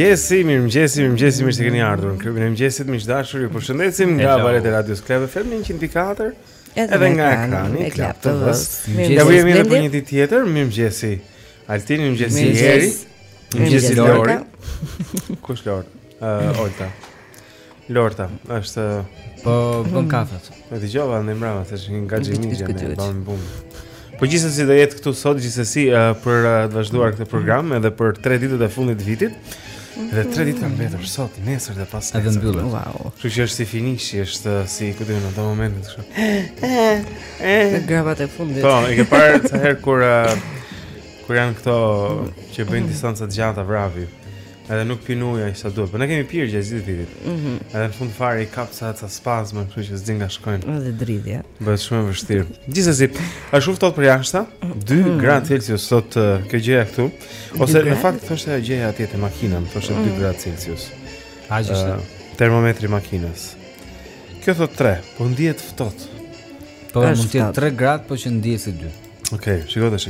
mëngjesi, mirë mëngjesi, mirë mëngjesi, mirë se keni ardhur në klubin e mëngjesit, miq të dashur, ju përshëndesim nga valët e radios Club FM 104. Edhe nga ekrani i Club TV-së. Ja vijmë për një ditë tjetër, mirë mëngjesi. Altin, mëngjesi Jeri. Mëngjesi Lori. Ku është Lori? Ë uh, Olta. Olta, është po bën hmm. kafe. E dëgjova në mbrëmë se është një gaxhi migje me bën bum. Po gjithsesi do jetë këtu sot gjithsesi uh, për uh, të vazhduar këtë program edhe për 3 ditët e fundit të vitit. Edhe 3 ditë kanë mbetur sot, nesër dhe pasnesër. Edhe mbyllet. Wow. Kështu që është si finish, është si ku diun në ato momente kështu. Eh. Në grahmat e fundit. Po, e ke parë sa herë kur uh, kur janë këto që bëjnë distanca të gjata vrapi. Edhe nuk pin ujë ai sa duhet. Po ne kemi pirë gjatë gjithë vitit. Mhm. Mm edhe në fund fare i kapin ca spazma, kështu që s'din nga shkojnë. Edhe dridhja. Bëhet shumë e vështirë. Gjithsesi, është shumë ftohtë për jashtë, 2 mm. gradë Celsius sot uh, kjo gjëja këtu. Ose në fakt thoshte ajo gjëja atje te makina, më thoshte 2 mm. gradë Celsius. Aq është. Uh, termometri i makinës. Kjo thot 3, po ndihet ftohtë. Po mund të jetë 3 gradë, po që ndihet si 2. Okej, okay, shikoj tash.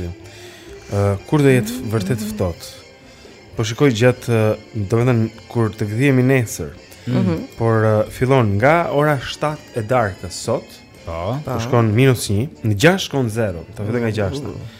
Ë kur do jetë vërtet ftohtë? Po shikoj gjatë, uh, domethënë kur të gdhihemi nesër. Mm -hmm. Por uh, fillon nga ora 7 e darkës sot. Po, po shkon minus 1, në 6 shkon 0, ta filloj nga 6. Mm -hmm.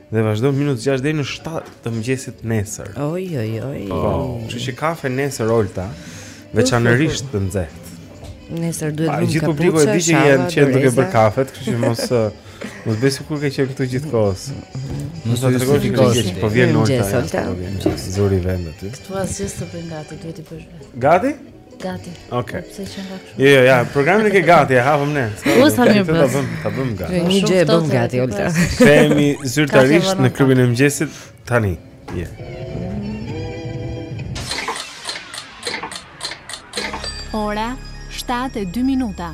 Dhe vazhdon minus deri në 7 të mëngjesit nesër. Oj oj oj. Po, kështu që kafe nesër Olta, veçanërisht të nxehtë. Nesër duhet të gjithë publiku e di që ke qenë duke bërë kafe, kështu që mos mos bëj sikur ke qenë këtu gjithë kohës. Mos të tregosh që gjithë po vjen Olta. Po Zuri vend aty. Ktu asgjë s'të bën gati, duhet të bësh. Gati? Gati. Okej. Pse qenka kështu? Jo, jo, ja, programin e ke gati, e hapëm ne. Po sa mirë bën. Ta bëm, ta bëm gati. Një gjë e bëm gati Olta. Jemi zyrtarisht në klubin e mëngjesit tani. Je. Ora 7:02 minuta.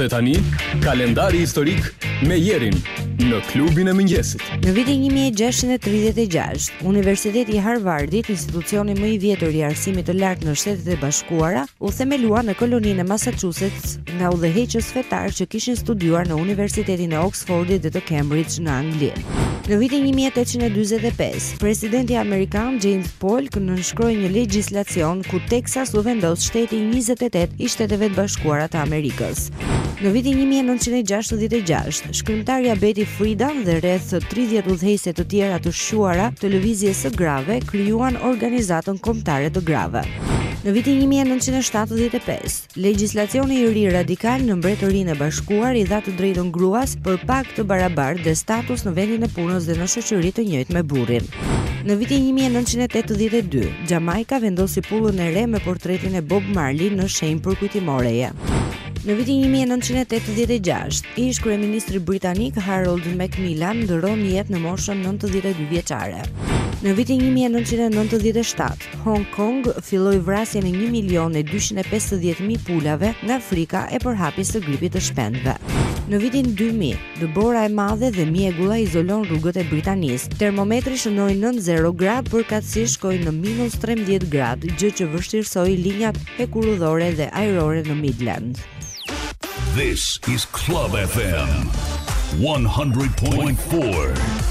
Dhe tani, kalendari historik me Jerin në klubin e mëngjesit. Në vitin 1636, Universiteti i Harvardit, institucioni më i vjetër i arsimit të lartë në Shtetet e Bashkuara, u themelua në koloninë e Massachusetts nga udhëheqës fetar që kishin studiuar në Universitetin e Oxford. Oxfordit dhe të Cambridge në Angli. Në vitin 1845, presidenti amerikan James Polk nënshkroi një legjislacion ku Texas u vendos shteti i 28 i Shteteve të Bashkuara të Amerikës. Në vitin 1966, shkrimtarja Betty Friedan dhe rreth 30 udhëheqëse të tjera të shquara të lëvizjes së grave krijuan Organizatën Kombëtare të Grave. Në vitin 1975, Legjislacioni i ri radikal në Mbretërinë e Bashkuar i dha të drejtën gruas për pagë të barabartë dhe status në vendin e punës dhe në shoqëri të njëjtë me burrin. Në vitin 1982, Xhamajka vendosi pullën e re me portretin e Bob Marley në shenjë përkujtimoreje. Në vitin 1986, ish kryeministri britanik Harold Macmillan ndërron jetë në moshën 92 vjeçare. Në vitin 1997, Hong Kong filloi vrasjen e 1 milion e 250 mijë pulave nga frika e përhapjes së gripit të shpendëve. Në vitin 2000, dëbora e madhe dhe mjegulla izolon rrugët e Britanisë. Termometri shënoi nën 0 gradë, përkatësisht shkoi në minus 13 gradë, gjë që vështirësoi linjat hekurudhore dhe ajrore në Midlands. This is Club FM 100.4.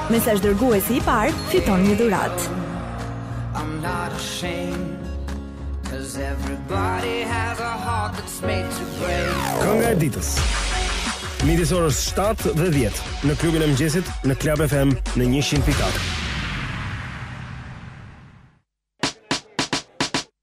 Mesazh dërguesi i parë fiton një dhuratë. I'm not ashamed Cause everybody has a heart that's made to break Kënga e ditës Midis orës 7 dhe 10 Në klubin e mëngjesit Në Club FM Në 100.4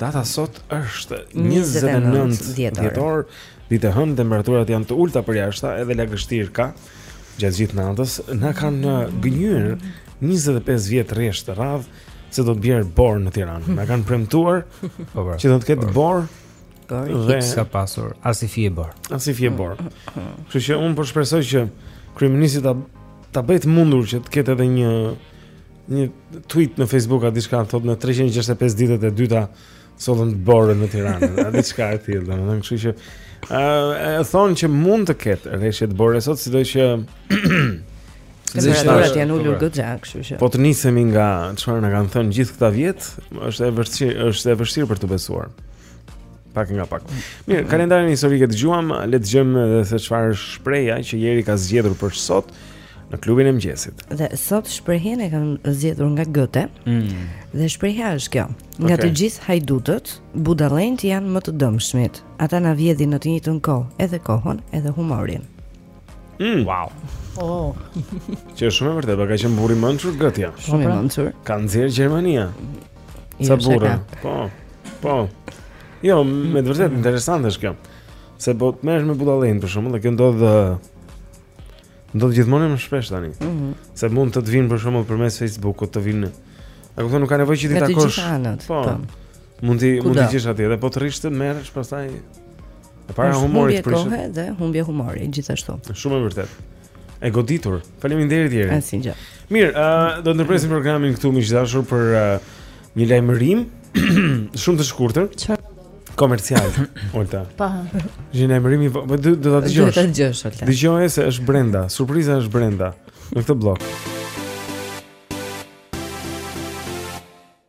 Data sot është 29 dhjetor. Ditë e hënë temperaturat janë të ulta përjashta, edhe lagështirë ka gjatë gjithë natës. Na kanë uh, gënjyer 25 vjet rresht radhë se do të bjerë borë në Tiranë. Na kanë premtuar po, po. që do të ketë borë. Dhe s'ka pasur, asnjë fije borë. Asnjë fije borë. Kështu që unë po shpresoj që kryeministri ta ta bëjë të mundur që të ketë edhe një Një tweet në Facebook a diçka thotë në 365 ditët e dyta sollëm dëborë në Tiranë, a diçka e tillë, domethënë, kështu që ë uh, thonë që mund të ketë reshje dëbore sot, sido që Temperaturat janë ulur goxha, kështu që. Po të nisemi nga çfarë na kanë thënë gjithë këta vjet, është e vështirë, është e vështirë për të besuar. Pak nga pak. Mirë, kalendarin historik e dëgjuam, le të dëgjojmë edhe se çfarë është shprehja që Jeri ka zgjedhur për sot në klubin e mëngjesit. Dhe sot shprehjen e kam zgjedhur nga Goethe. Mm. Dhe shprehja është kjo. Nga okay. të gjithë hajdutët, budallenjtë janë më të dëmshmit. Ata na vjedhin në të njëjtën kohë, edhe kohën, edhe humorin. Mm. Wow. Oh. Që është shumë e vërtetë, ka qenë burri i mençur gati. Shumë i mençur. Ka nxjerr Gjermania. Sa burrë. Po. Po. Jo, me të vërtetë interesante është kjo. Se po të merresh me budallain për shembull dhe kjo ndodh ndodh gjithmonë më shpesh tani. Mm -hmm. Se mund të të vinë për shembull përmes Facebook-ut të vinë. A kupton nuk ka nevojë që t'i takosh. Po. po. Mund ti mund të jesh atje dhe po të rrish të merresh pastaj E para është humori humbje kohe dhe humbje humori gjithashtu. Shumë e vërtetë. E goditur. Faleminderit Jeri. Asnjë gjë. Mirë, uh, do të ndërpresim programin këtu miq të dashur për uh, një lajmërim shumë të shkurtër. Çfarë? Komercial, Olta. Po. Një lajmërim i vogël, do ta dëgjosh. Do ta dëgjosh, Olta. Dëgjoje se është brenda, surpriza është brenda në këtë bllok.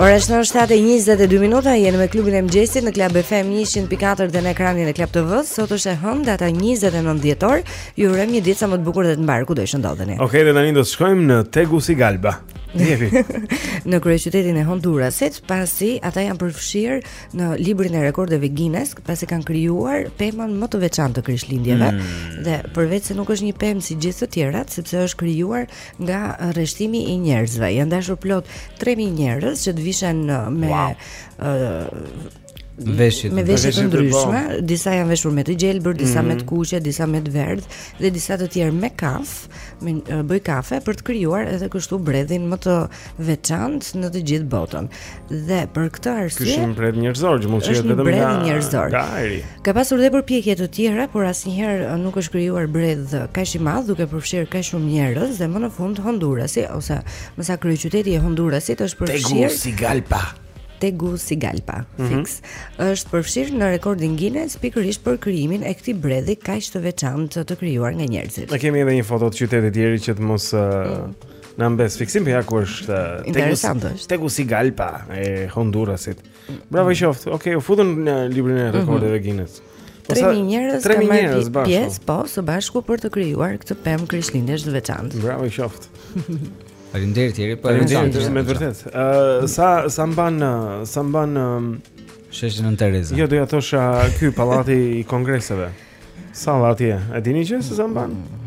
Ora është në 7:22 minuta, jeni me klubin e mëngjesit në Club FM 104 dhe në ekranin e Club TV. Sot është e hënë data 29 dhjetor. Ju urojmë një ditë sa më të bukur dhe të mbarë kudo që ndodheni. Okej, okay, dhe tani do të shkojmë në Tegucigalpa. Jepi. në kryeqytetin e Hondurasit, pasi ata janë përfshirë në librin e rekordeve Guinness, pasi kanë krijuar pemën më të veçantë të Krishtlindjeve mm. dhe përveçse nuk është një pemë si gjithë të tjerat, sepse është krijuar nga rreshtimi i njerëzve. Janë dashur plot 3000 njerëz që të vishen uh, me wow. uh, veshje me veshje të ndryshme, po. disa janë veshur me të gjelbër, disa mm -hmm. me të mhm. kuqe, disa me të verdhë dhe disa të tjerë me kafe, me bojë kafe për të krijuar edhe kështu bredhin më të veçantë në të gjithë botën. Dhe për këtë arsye, ky është një bredh njerëzor që mund të jetë vetëm një bredh njerëzor. Ka pasur dhe përpjekje të tjera, por asnjëherë uh, nuk është krijuar bredh kaq i madh duke përfshirë kaq shumë njerëz dhe më në fund Hondurasi ose më saktë kryeqyteti i Hondurasit është përfshirë Tegucigalpa. Tegucigalpa, mm -hmm. fiks. Është përfshirë në rekordin Guinness pikërisht për krijimin e këtij bredhi kaq të veçantë të krijuar nga njerëzit. Ne kemi edhe një foto të qytetit të tjerë që të mos uh, mm. Na mbesë fiksim për ja ku është Interesant është Tegucigalpa e Hondurasit Bravo i qoftë Okej, u futën në librin e mhm. rekordeve Guinness po Tre mi njerëz kanë marrë pjesë Po, së bashku për të krijuar këtë pemë Krishtlindjesh të veçantë Bravo i qoftë Faleminderit Jeri për Faleminderit Jeri me vërtet Sa, sa mban Sa mban Sheshi Nënë Tereza Jo, doja të thosha ky pallati i kongreseve Salla atje E dini gjë se sa mban mm.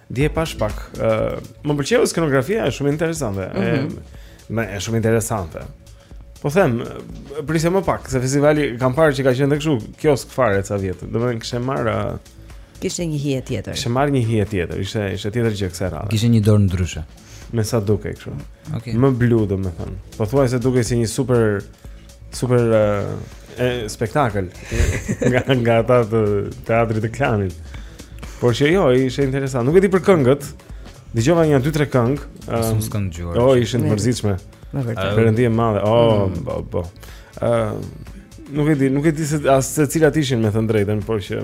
Dje pashë pak, uh, më pëlqeu skenografia, është shumë interesante. Mm -hmm. e, ishte shumë interesante. Po them, prisja më pak, se festivali kam parë që ka qenë kështu, kioskë fare ca vjet. Domethënë kishte marrë uh, kishte një hije tjetër. Kishte marrë një hije tjetër, ishte ishte tjetër gjë kësaj radhe. Kishte një dorë ndryshe. Me sa dukej kështu. Okej. Okay. Më blu domethënë. Po thuaj se dukej si një super Super e spektakël nga nga ata të teatrit të Klanit. Por që jo, ishte interesant. Nuk e di për këngët. Dëgjova një 2-3 këngë. Ëm, um, jo, oh, ishin të mërzitshme. Në vërtetë. Uh, Perëndi e madhe. Oh, bobo. Ëm, uh, nuk e di, nuk e di se as se cilat ishin me thënë drejtën, por që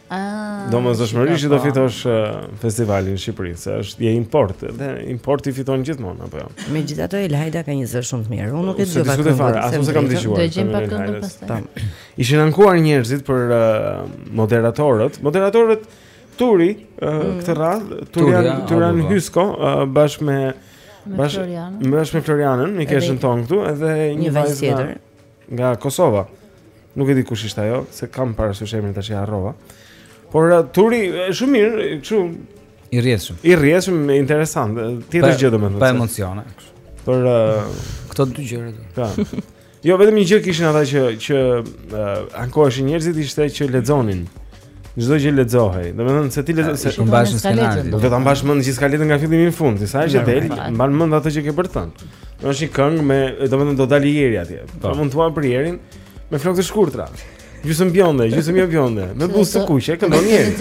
Ah, domosdoshmërisht që do, po, fitosh uh, festivalin në Shqipëri, se është je import, dhe importi fiton gjithmonë, apo jo? Megjithatë Elhaida ka një zë shumë të mirë, unë nuk e dëgjova këtë fare, as se kam dëgjuar. Do gjejmë pak këngën pastaj. Ishin ankuar njerëzit për uh, moderatorët, moderatorët Turi, uh, mm. këtë radhë, Turian, Turian, Turian po. Hyska, uh, bashkë me... Bashkë me Florianën, mikeshën tonë këtu, edhe një vajzë tjetër. nga Kosova. Nuk e di kush ishte ajo, s'e kam parasysh emrin tash e harrova. Por uh, Turi është shumë mirë, kështu i rrjedhshëm. I rrjedhshëm, interesant, tjetër gjë domethënë. Pa emocione. Për uh, këto dy gjëra. Po. Jo, vetëm një gjë kishin ata që që uh, ankoheshin njerëzit ishte që lexonin. Çdo gjë lexohej. Domethënë se ti lexon se s'e mban mend skenarin. Do ta mbash mend gjithë skaletën nga fillimi në fund, sa herë del, mban mend atë që ke për të thënë. Do është një këngë me, domethënë do dalë ieri atje. Po mund të thuash për Ierin me flokë të shkurtra. Gjysëm bjonde, gjysëm jo bjonde, me buzë të kuqe, këndon ieri.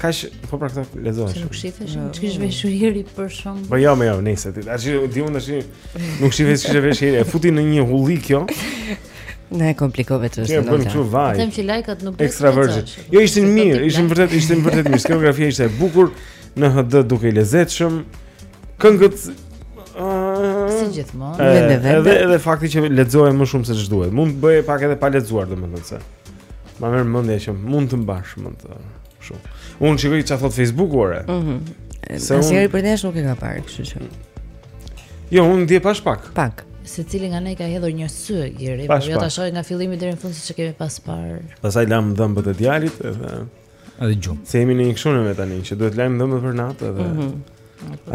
Kaq po pra këto lexoheshin. Nuk shifesh, nuk kish veshur ieri për shkak. Po jo, më jo, nëse ti. Tash di unë tash nuk shifesh ç'ish veshur ieri. E futi në një hulli kjo. Ne komplikove të shkruaj. Ne bëjmë kështu vaj. Them që lajkat nuk bëjnë. Extra virgin. Jo ishin mirë, ishin vërtet, ishin vërtet mirë. Skenografia ishte e bukur në HD dukej i lezetshëm. Këngët si gjithmonë. Edhe edhe fakti që lexohej më shumë se ç'duhet. Mund të bëhej pak edhe pa lexuar domethënë se. Ma merr mendja që mund të mbash mend. Shumë. Unë shikoj çfarë thot Facebooku ore. Mhm. Mm Se Asnjëri prej nesh nuk e ka parë, kështu që. Jo, unë dje pash pak. Pak. Secili nga ne ka hedhur një sy gjeri, po jo ta shohë nga fillimi deri në fund siç e kemi pas parë. Pastaj lam dhëmbët e djalit edhe edhe gjum. Se jemi në një kështu me tani që duhet lajm dhëmbët për natë edhe. Mm -hmm.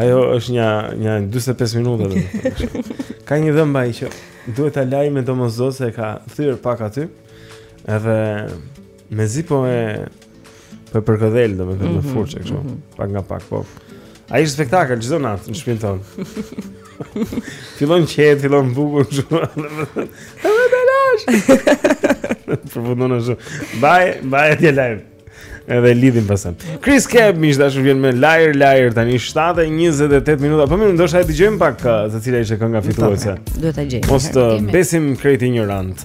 Ajo është një një 45 minuta vetëm. ka një dhëmb ai që duhet ta lajmë domosdo se ka thyer pak aty. Edhe Mezi po e po e përkëdhel domethënë mm -hmm. me mhm, furçë kështu. Mm -hmm. Pak nga pak po. Ai është spektakël, çdo natë në shpinë tonë. fillon qetë, fillon bukur kështu. Dhe me të lash. Përfundon ashtu. Mbaj, mbaj atje live. Edhe lidhim pasën. Chris Cab miq të dashur vjen me Liar Liar tani 7:28 minuta. Po mirë, ndoshta e dëgjojmë pak uh, se cila ishte kënga fituese. Duhet ta gjejmë. Mos të mbesim krejt injorant.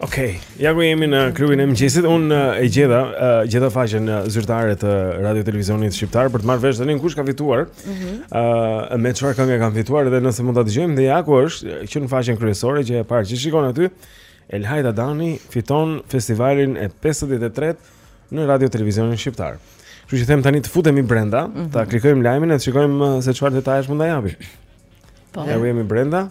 Okej, okay, ja ku jemi në klubin e mëngjesit. Unë e gjeta, gjeta faqen zyrtare të Radio Televizionit Shqiptar për të marrë vesh tani kush ka fituar. Ëh, mm -hmm. me çfarë këngë kanë fituar dhe nëse mund ta dëgjojmë dhe ja ku është që në faqen kryesore gjë e parë që shikon aty. Elhaida Dani fiton festivalin e 53 në Radio Televizionin Shqiptar. Kështu që them tani të futemi brenda, mm -hmm. ta klikojmë lajmin e të shikojmë se çfarë detajesh mund të japin. Po. Ja ku jemi brenda.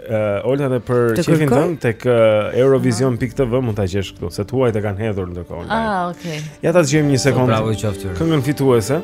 Uh, Olta dhe për qejfin tënd tek uh, Eurovision.tv mund ta gjesh këtu Se të huajt e kanë hedhur ndërkohë Ah, okej okay. Ja ta dëgjojmë një po, sekundë Bravo i qoftë Këngën fituese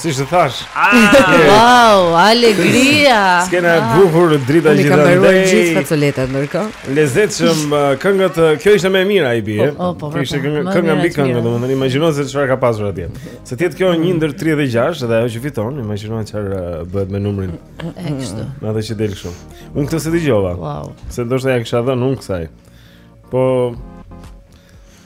Si të thashë. Ah, wow, alegria. Skena e ah. bukur, drita gjithë. Ne kemi mbaruar gjithë facoletat ndërkohë. Lezetshëm uh, këngët. Uh, kjo ishte më e mira i bie. Po, po, po, ishte kënga kënga mbi këngë, domethënë imagjino se çfarë ka pasur atje. Se të jetë kjo 1 ndër 36 dhe ajo që fiton, imagjino çfarë uh, bëhet me numrin. E kështu. Me atë që del kështu. Unë këtë s'e dëgjova. Wow. Se ndoshta ia kisha dhënë unë kësaj. Po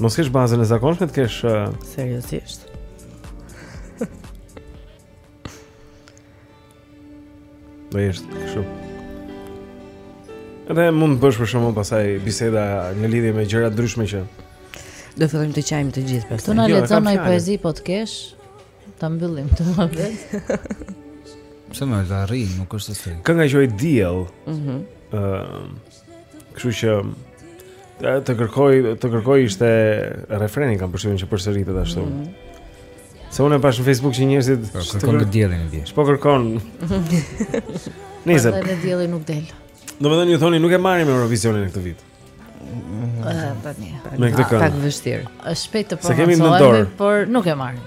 Mos qesh bazën e zakonshme të qesh uh... seriozisht. Do jesh kështu. Edhe mund të bësh për shembull pastaj biseda në lidhje me gjëra të ndryshme që do fillojmë të qajmë të gjithë pastaj. Të na jo, lexon naj poezi po të kesh ta mbyllim të vërtet. Pse më varri, nuk është se. Kënga quhet Diell. Mhm. Ëh. Kështu që të kërkoj të kërkoj ishte refreni kam përshtypjen që përsëritet ashtu. Mm -hmm. Se unë e pashë në Facebook që njerëzit po, kërkonte diellin e di. Ç'po kërkon? Nëse edhe dielli nuk del. Domethënë ju thoni nuk e marrim Eurovisionin këtë vit. Tani. Me këtë këngë. Pak vështirë. Është shpejt të promovohemi, por nuk e marrim.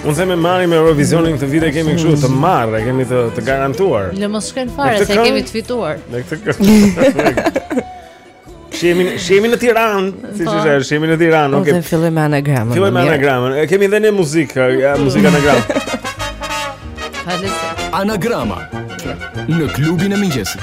Unë them e marrim Eurovisionin këtë vit e kemi kështu të marrë, e kemi të, të garantuar. Le mos shkojnë fare se këm, kemi të fituar. Me këtë kë. Shihemi shihemi në Tiranë, siç po. thashë, shihemi në Tiranë, okay. Ne fillojmë me anagramën. Fillojmë me anagramën. E kemi dhe në muzikë, ja, muzikë anagram. Anagrama në klubin e mëngjesit.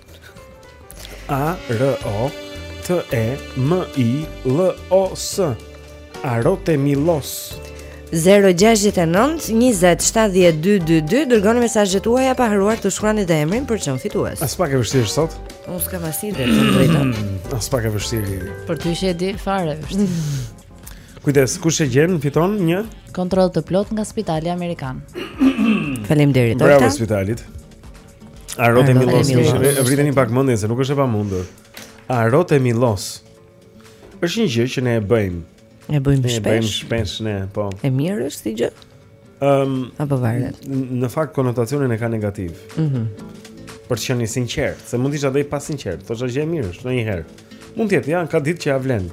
A R O T E M I L O S Arote Milos 0-6-9-27-12-2 Dërgoni mesazhet tuaja pa harruar të shkruani dhe emrin për të qenë fitues Është pak e vështirë sot? Unë s'kam asnjë ide të drejtën Është pak e vështirë Për të ishe e di fare vështirë Kujdes, kush e gjen fiton një? Kontroll të plotë nga spitali Amerikan Faleminderit Bravo spitalit A rote milos, vriteni pak mendjen se nuk është e pamundur. A rote milos. Është një gjë që ne e bëjmë. E bëjmë shpesh. E bëjmë shpesh ne, po. E mirë është si gjë? Ëm, um, apo varet. Në fakt konotacionin e ka negativ. Mhm. Mm për të qenë i sinqert, se mund të isha dhe i pasinqert, të thosha gjë e mirë është ndonjëherë. Mund të jetë, ja, ka ditë që ia vlen.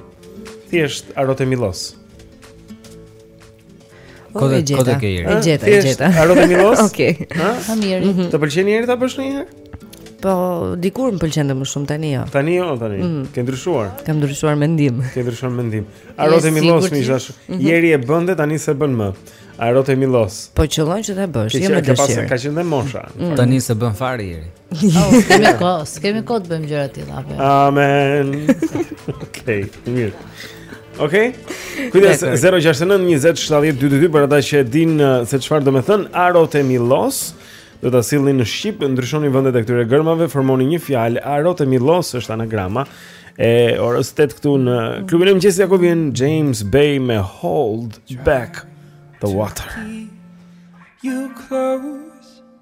Thjesht arote milos. Kod e gjeta. E gjeta, e gjeta. Arote milos? Okej. Ha? Ha mirë. Mhm. Të pëlqen Jeri ta bësh një Po, dikur më pëlqente më shumë tani jo. Tani jo, tani. Mhm. Ke ndryshuar. Kam ndryshuar mendim. Ke ndryshuar mendim. Arote milos mi dash? Mhm. Jeri e bënte tani s'e bën më. Arote milos? Po qëllon që ta bësh, jo me dëshirë. Ka qenë dhe mosha. Tani s'e bën fare Jeri. Oh, kemi kohë, kemi kohë të bëjmë gjëra të tilla apo. Jo? Amen. Okej, okay, mirë. Okej. Okay? Kujdes 069 20 70 222 për ata që e dinë uh, se çfarë do të thotë Arote Milos. Do ta sillni në shqip, ndryshoni vendet e këtyre gërmave, formoni një fjalë Arote Milos është anagrama e orës 8 këtu në klubin e mëngjesit ja ku vjen James Bay me Hold Back the Water. You close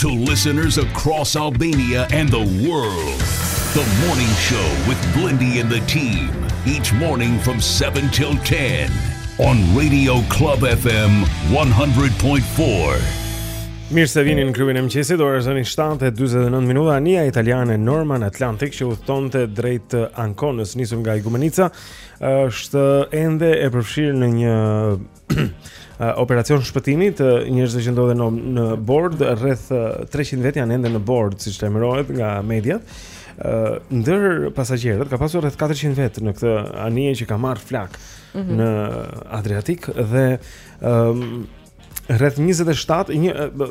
To listeners across Albania and the world, the morning show with Blendi and the team, each morning from 7 till 10 on Radio Club FM 100.4. Mirë se vini në klubin e mëngjesit, ora është tani 7:49 minuta. Anija italiane Norman Atlantic që udhëtonte drejt Ankonës, nisur nga Igumenica, është ende e përfshirë në një operacion shpëtimi të njerëzve që ndodhen në bord, rreth 300 vetë janë ende në bord, siç lajmërohet nga mediat. Uh, ndër pasagjerët ka pasur rreth 400 vetë në këtë anije që ka marrë flakë mm -hmm. në Adriatik dhe um, rreth 27 një, uh,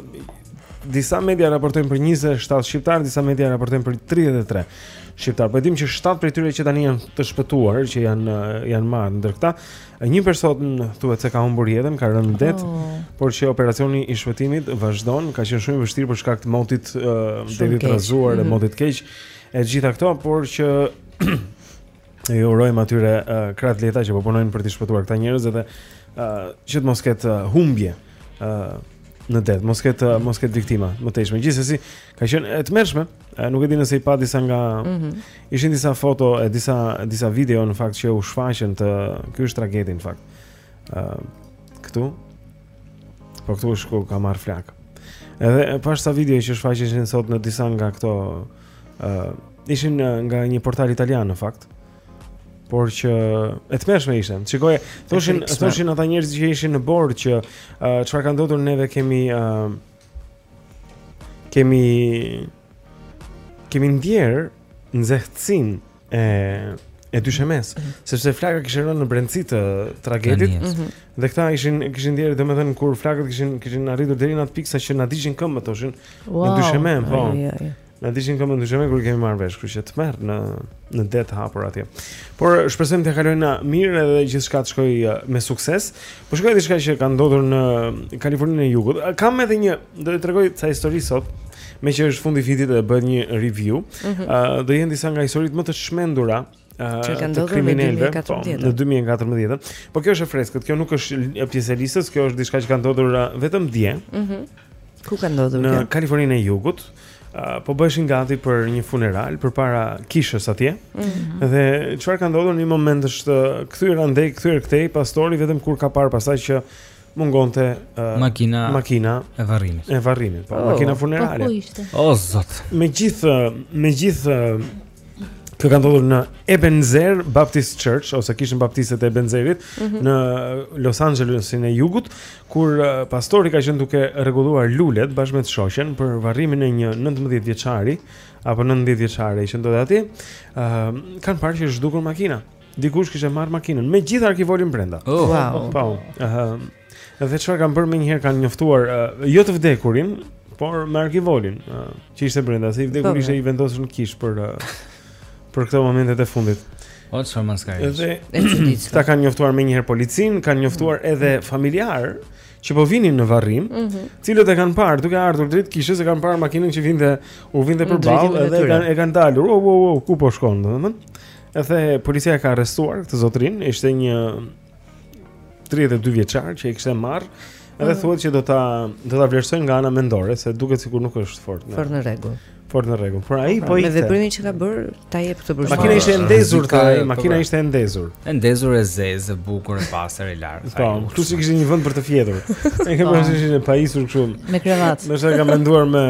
disa media raportojnë për 27 shqiptarë, disa media raportojnë për 33 shqiptarë. Po e dimë që 7 prej tyre që tani janë të shpëtuar, që janë janë marrë ndër këta, Një person thuhet se ka humbur jetën, ka rënë në det, oh. por që operacioni i shpëtimit vazhdon, ka qenë shumë i vështirë për shkak të motit uh, detit të trazuar dhe mhm. motit të keq. E të gjitha këto, por që i urojmë atyre uh, krahë të lehta që po punojnë për t'i shpëtuar këta njerëz dhe uh, që të mos ketë uh, humbje uh, në det, mos ketë uh, mos ketë viktima të mëtejshme. Gjithsesi, ka qenë e tmerrshme. A nuk e di nëse i pa disa nga mm -hmm. ishin disa foto e disa disa video në fakt që u shfaqën të ky është trageti në fakt. Ë uh, këtu po këtu është ku ka marrë flakë. Edhe pashë ca video që shfaqeshin sot në disa nga këto ë uh, ishin nga një portal italian në fakt. Ë por që e tmerrshme ishte. Shikoj, thoshin thoshin ata njerëz që ishin në bord që çfarë uh, ka ndodhur neve kemi uh, Kemi kemi ndjerë nxehtësinë e e dyshemesë, mm -hmm. sepse flaka kishte rënë në brendësi të tragetit mm -hmm. dhe këta ishin kishin ndjerë domethënë kur flakët kishin kishin arritur deri në atë pikë sa që na digjin këmbët thoshin wow. në dysheme, po. Ai, ai. Na digjnin këmbët në dysheme kur e kemi marrë vesh, kështu që tmerr në në det të hapur atje. Por shpresojmë ta kalojnë mirë edhe gjithçka të shkojë uh, me sukses. Po shkoj te diçka që ka ndodhur në Kaliforninë e Jugut. Uh, kam edhe një, do të tregoj ca histori sot, meqë është fundi i vitit dhe bëhet një review. Mm -hmm. uh, do jenë disa nga historitë më të çmendura kriminelëve në 2014. Po, në 2014. Po kjo është e freskët, kjo nuk është pjesë e listës, kjo është diçka që ka ndodhur uh, vetëm dje. Mhm. Mm Ku ka ndodhur kjo? Në Kaliforninë e Jugut. Uh, po bëheshin gati për një funeral përpara kishës atje. Mm -hmm. Dhe çfarë ka ndodhur në një moment është uh, kthyer andej, kthyer këtej pastori vetëm kur ka parë pastaj që mungonte uh, makina makina e varrimit. E varrimit, po, oh, makina po, funerale. Po ku ishte? O zot. Me gjithë, me gjithë Kjo ka ndodhur në Ebenezer Baptist Church ose kishën baptiste të Ebenezerit mm -hmm. në Los Angelesin e Jugut, kur uh, pastori ka qenë duke rregulluar lulet bashkë me të shoqen për varrimin e një 19 vjeçari apo 19 vjeçare që ndodhte aty, ë uh, kanë parë që është zhdukur makina. Dikush kishte marrë makinën me gjithë arkivolin brenda. Oh. Wow. Po. Ëh. Uh, Dhe çfarë kanë bërë menjëherë kanë njoftuar uh, jo të vdekurin, por me arkivolin, uh, që ishte brenda, se i vdekuri ishte i vendosur në kishë për uh, për këto momentet e fundit. Ot çfarë mos ka. Edhe ata kanë njoftuar menjëherë policinë, kanë njoftuar mm. edhe familjarët që po vinin në varrim, mm -hmm. të cilët e kanë parë duke ardhur drejt kishës, e kanë parë makinën që vinte, u vinte përballë, edhe e kanë e kanë ndalur. Oh, oh, oh, ku po shkon, domethënë? Edhe policia e ka arrestuar këtë zotërinë, ishte një 32 vjeçar që e kishte marrë edhe mm. thuhet që do ta do ta vlerësojnë nga ana mendore se duket sikur nuk është fort. Fort në rregull. Fort në rregull. Por ai pra, po i Me veprimin që ka bërë, ta jep këtë përshtypje. Makina ishte e ndezur ta, makina ishte e ndezur. E ndezur e zezë, e bukur, e pastër, e larë. Po, kështu si kishte një vend për të fjetur. E kemi pasur një pajisur kështu. Me krevat. Mos e ka menduar me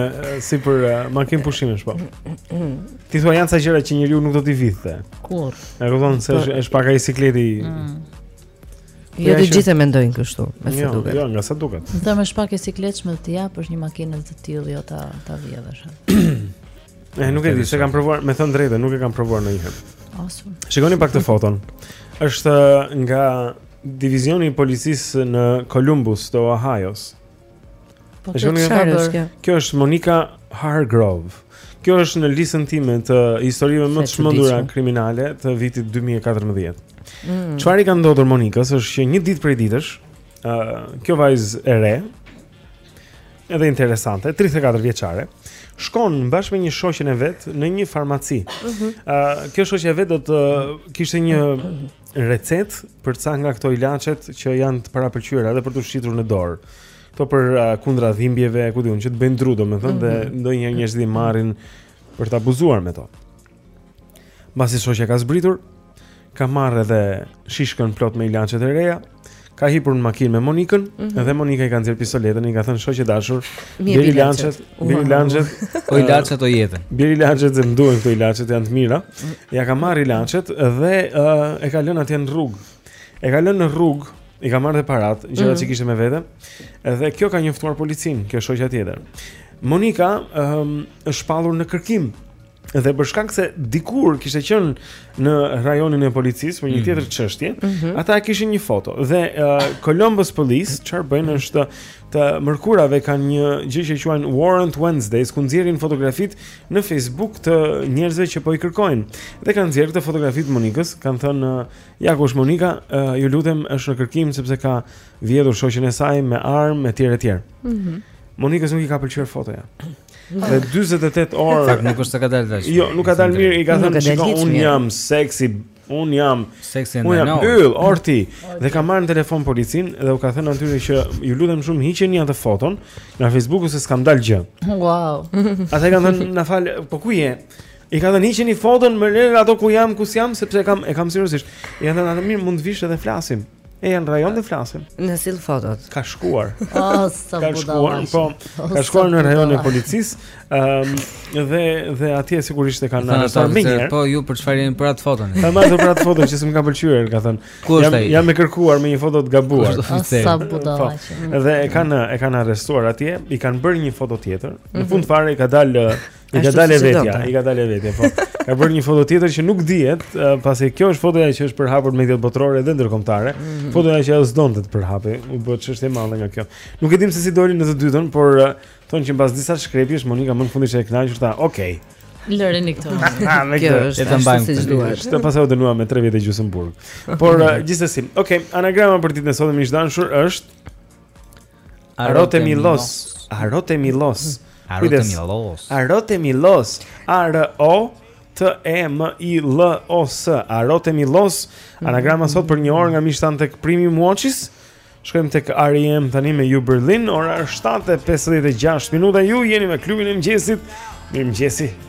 si për makinë pushimesh, po. Ti thua janë ca gjëra që njeriu nuk do t'i vidhte. Kurrë. E kupton se është është pak ai sikleti. Mm. Po jo të gjithë e mendojnë kështu, me sa jo, duket. Jo, nga sa duket. Domethënë është pak e sikletshme të japë është një makinë të tillë jo ta ta vjedhësh. Ne nuk e di, s'e kam provuar, me thënë të drejtën, nuk e kam provuar ndonjëherë. Asun. Shikoni pak këtë foton. Është nga divizioni i policisë në Columbus të Ohio-s. Po çfarë ka bërë kjo. Kjo është Monica Hargrove. Kjo është në listën time të historive më të çmendura kriminale të vitit 2014. Mm. Çfarë mm. i ka ndodhur Monikës është që një ditë prej ditësh, ë uh, kjo vajzë e re, edhe interesante, 34 vjeçare, shkon bashkë me një shoqen e vet në një farmaci. Ëh, mm -hmm. uh, kjo shoqja e vet do të kishte një recetë për ca nga këto ilaçet që janë të parapëlqyera edhe për t'u shitur në dorë. Këto për uh, kundra dhimbjeve, ku di unë, që të bëjnë dru, domethënë, mm -hmm. dhe mhm. ndonjëherë njerëzit i marrin për të abuzuar me to. Mbasi shoqja ka zbritur, ka marrë edhe shishkën plot me ilaçet e reja, Ka hipur në makinë me Monikën mm -hmm. dhe Monika i ka nxjerrë pistoletën, i ka thënë shoqe e dashur, "Bjeri ilaçet, bjeri ilaçet, o ilaçet o jetën. Bjeri ilaçet se më duhen këto ilaçet, janë të mira." Mhm. Ia ka marrë ilaçet dhe uh, e ka lënë atje në rrugë. E ka lënë në rrugë, i ka marrë dhe parat, gjërat mm -hmm. që kishte me vete. Dhe kjo ka njoftuar policinë, kjo shoqja tjetër. Monika um, është shpallur në kërkim Dhe për shkak se dikur kishte qenë në rajonin e policisë për një mm. tjetër çështje, mm -hmm. ata e kishin një foto dhe uh, Columbus Police çfarë bëjnë mhm. është të mërkurave kanë një gjë që quajnë Warrant Wednesdays, ku nxjerrin fotografitë në Facebook të njerëzve që po i kërkojnë. Dhe kanë nxjerrë këtë fotografi të Monikës, kanë thënë uh, ja ku është Monika, uh, ju lutem është në kërkim sepse ka vjedhur shoqen e saj me armë etj etj. Mhm. Mm Monikës nuk i ka pëlqyer fotoja. Dhe 48 orë. Në fakt nuk është se ka dalë tamam. Jo, nuk ka dalë mirë, i ka thënë se unë jam seksi, unë jam seksi ndaj. Unë jam yll, or ti. Dhe ka marrë në telefon policinë dhe u ka thënë atyre që ju lutem shumë hiqeni atë foton nga Facebooku se s'kam dalë gjë. Wow. Ata kanë thënë na fal, po ku je? I ka thënë hiqeni foton mi lini ato ku jam, ku s'jam sepse kam e kam seriozisht. I kanë thënë ata mirë mund të vish edhe flasim. Eja në rajon dhe flasim. Na sill fotot. Ka shkuar. Oh, s'ka shkuar, po. Oh, ka shkuar në rajonin e policisë. Ëm ehm, dhe dhe atje sigurisht e kanë arrestuar menjëherë. Po ju për çfarë jeni për atë foton? Kam ardhur për atë foton që s'më ka pëlqyer, ka thënë. Jam jam e kërkuar me një foto të gabuar. Oh, sa budalla. Po. Dhe e kanë e kanë arrestuar atje, i kanë bërë një foto tjetër. Në mhm. fund fare i ka dalë I ka dalë vetja, i ka dalë vetja, po. Ka bërë një foto tjetër që nuk dihet, pasi kjo është fotoja që është përhapur në mediat botërore dhe ndërkombëtare. Mm -hmm. Fotoja që ajo s'donte të përhapej, u bë çështje e madhe nga kjo. Nuk e dim se si doli në të dytën, por thonë që mbas disa shkrepjesh Monika më në fund ishte e kënaqur tha, "Ok, lëreni këto." kjo është e ta mbajmë. Këtë pas u dënuan me 3 vjet e gjysmë burg. Por gjithsesi, ok, anagrama për ditën e sotme miq të dashur është Arote Milos. Arote Milos. Arote Milos. Arote Milos. A R O T E M I L O S. Arote Milos. Anagrama sot për një orë nga me Ishtan tek Premium Watches. Shkojmë tek REM tani me ÜBerlin. Ora është 7:56 minuta. Ju jeni me klubin e mëngjesit. Mirëmëngjesi.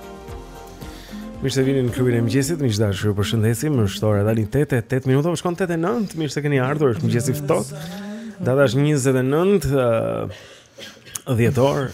Mirë se vini në klubin e mëngjesit, miq të dashur, ju përshëndesim. Është ora tani 8:08 minuta, po shkon 8:09. Mirë se keni ardhur, është mëngjes i ftohtë. Data është 29 uh, dhjetor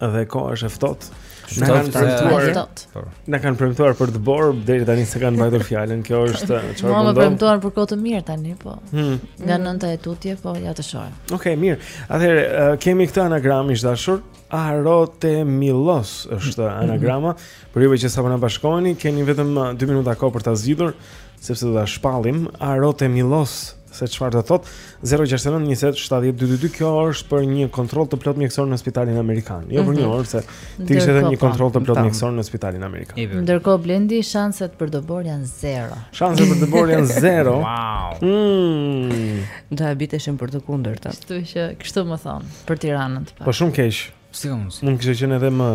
dhe koha është e ftohtë. Na kanë premtuar, po. na kanë premtuar për dëborë deri tani s'e kanë mbajtur fjalën. Kjo është çfarë do. Na kanë premtuar për kohë të mirë tani, po. Hmm. Nga nënta e tutje, po ja të shohim. Okej, okay, mirë. Atëherë kemi këtë anagram miq të dashur. Arotemillos është mhm. anagrama. Për juve që sapo na bashkoheni, keni vetëm 2 uh, minuta kohë për ta zgjidhur, sepse do ta shpallim Arotemillos se çfarë do thotë 069 20 70 222 kjo është për një kontroll të plotë mjekësor në spitalin amerikan. Jo për një mhm. orë se ti ishe edhe një kontroll të plotë mjekësor në spitalin amerikan. Ndërkohë Blendi shanset për dëborë janë 0. Shanset për dëborë janë 0. Wow. Mm. Do habitesha për të kundërtën. Kështu që kështu më thotë për Tiranën të paktën. Po shumë keq. Si ka mundësi? Mund të kishte qenë edhe më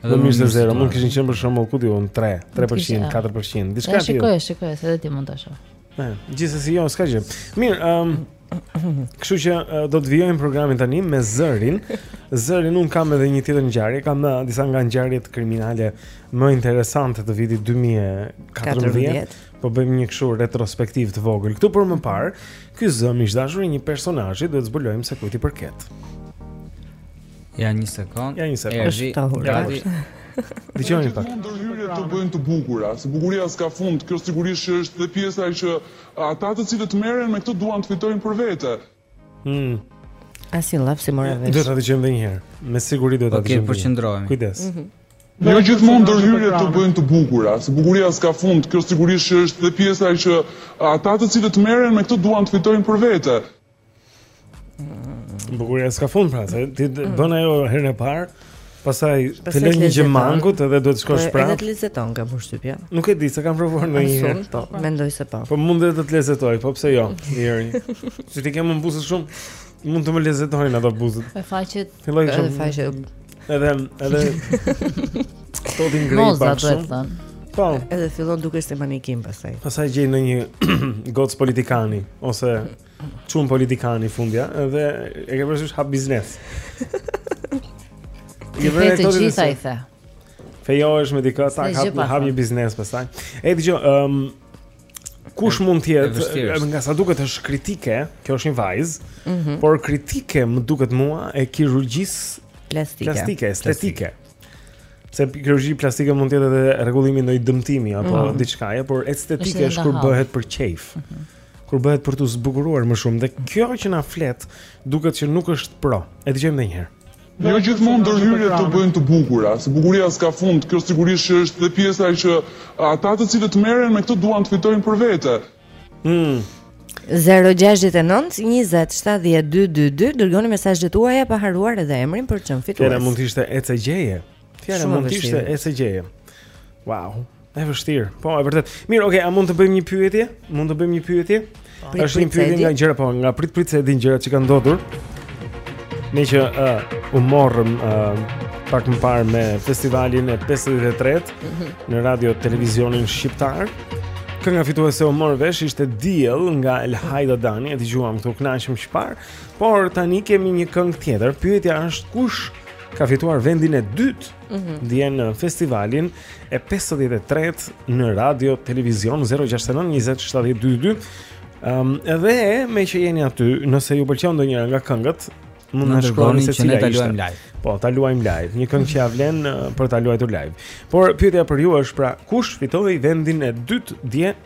Edhe më mirë se zero, mund kishin qenë për shembull ku di unë 3, 3%, 4%, diçka tjetër. Shikoj, shikoj, edhe ti mund ta shoh. Po, gjithsesi jo, s'ka gjë. Mirë, ëm um, Kështu që uh, do të vijojmë programin tani me zërin. Zërin unë kam edhe një tjetër ngjarje, kam uh, disa nga ngjarjet kriminale më interesante të vitit 2014. 14. Po bëjmë një kështu retrospektiv të vogël. Këtu por më parë, ky zë miq të dashur i një personazhi duhet të zbulojmë se kujt i përket. Ja një sekond. Ja një sekond. Është tahur. Dëgjojmë pak. Mund ndërhyrjet të bëjnë të bukura, se bukuria s'ka fund. Kjo sigurisht që është dhe pjesa që ata të cilët merren me këtë duan të fitojnë për vete. Mm. Asnjë llaf s'i mora vesh. Do ta dëgjojmë edhe një herë. Me siguri do ta dëgjojmë. Okej, okay, përqendrohemi. Kujdes. Mm -hmm. Jo gjithmonë ndërhyrjet të bëjnë të bukura, se bukuria s'ka fund, kjo sigurisht që është dhe pjesa që ata të cilët merren me këtë duan të fitojnë për vete. Bukuria s'ka fund pra, se t'i bën ajo herën e parë, Pastaj të lë një gjë mangut edhe duhet të shkosh prapë. Edhe të lezeton kam përshtypja. Nuk e di, s'e kam provuar ndonjëherë. Po, po, mendoj se po. Po mund edhe të të lezetojë, po pse jo? Mirë. Si t'i kem buzë shumë? Mund të më lezetojnë ato buzët. Me faqet. Fillon shumë. Edhe faqet. Edhe edhe to din grei pa shumë. Po. Edhe fillon dukesh manekin pastaj. Pastaj gjen një gocë politikani ose Çun politikani fundja dhe e ke parasysh hap biznes. Ti vetë të gjitha i the. Fejohesh me dikë, sa hap një hap një biznes pastaj. E dëgjoj, ëm um, kush mund të jetë nga sa duket është kritike, kjo është një vajzë, mm -hmm. por kritike më duket mua e kirurgjisë plastike. Plastike, estetike. Se kirurgji plastike mund të jetë edhe rregullim i ndonjë dëmtimi apo mm -hmm. diçka, por estetike është kur bëhet për qejf. Mm -hmm. Kur bëhet për t'u zbukuruar më shumë dhe kjo që na flet duket që nuk është pro. E dëgjojmë edhe një herë. Jo gjithmonë ndërhyrjet të bëjnë të bukur, se bukuria s'ka fund, kjo sigurisht që është dhe pjesa që ata të cilët merren me këtë duan të fitojnë për vete. Mm. 069 20 70 222 dërgoni mesazhet tuaja pa harruar edhe emrin për çmimin fitues. Fjala mund të ishte ECG-je. Fjala mund të ishte ECG-je. Wow. E vështirë. Po, e vërtetë. Mirë, okay, a mund të bëjmë një pyetje? Mund të bëjmë një pyetje? Po. Është një pyetje nga gjëra po, nga prit prit se din gjërat që kanë ndodhur. Meqë uh, u morëm uh, pak më parë me festivalin e 53 mm -hmm. në radio televizionin shqiptar. Kënga fituese u mor vesh ishte Diell nga Elhaida Dani, e dëgjuam këtu kënaqshëm që parë, por tani kemi një këngë tjetër, pyetja është kush ka fituar vendin e dytë mm -hmm. dje në festivalin e 53 në radio televizion 069 2070222. Ëm um, edhe meqë jeni aty, nëse ju pëlqen ndonjëra nga këngët, mund të shkruani se cila ishte. Live. Po, ta luajmë live. Një këngë që ia vlen për ta luajtur live. Por pyetja për ju është pra, kush fitoi vendin e dytë dje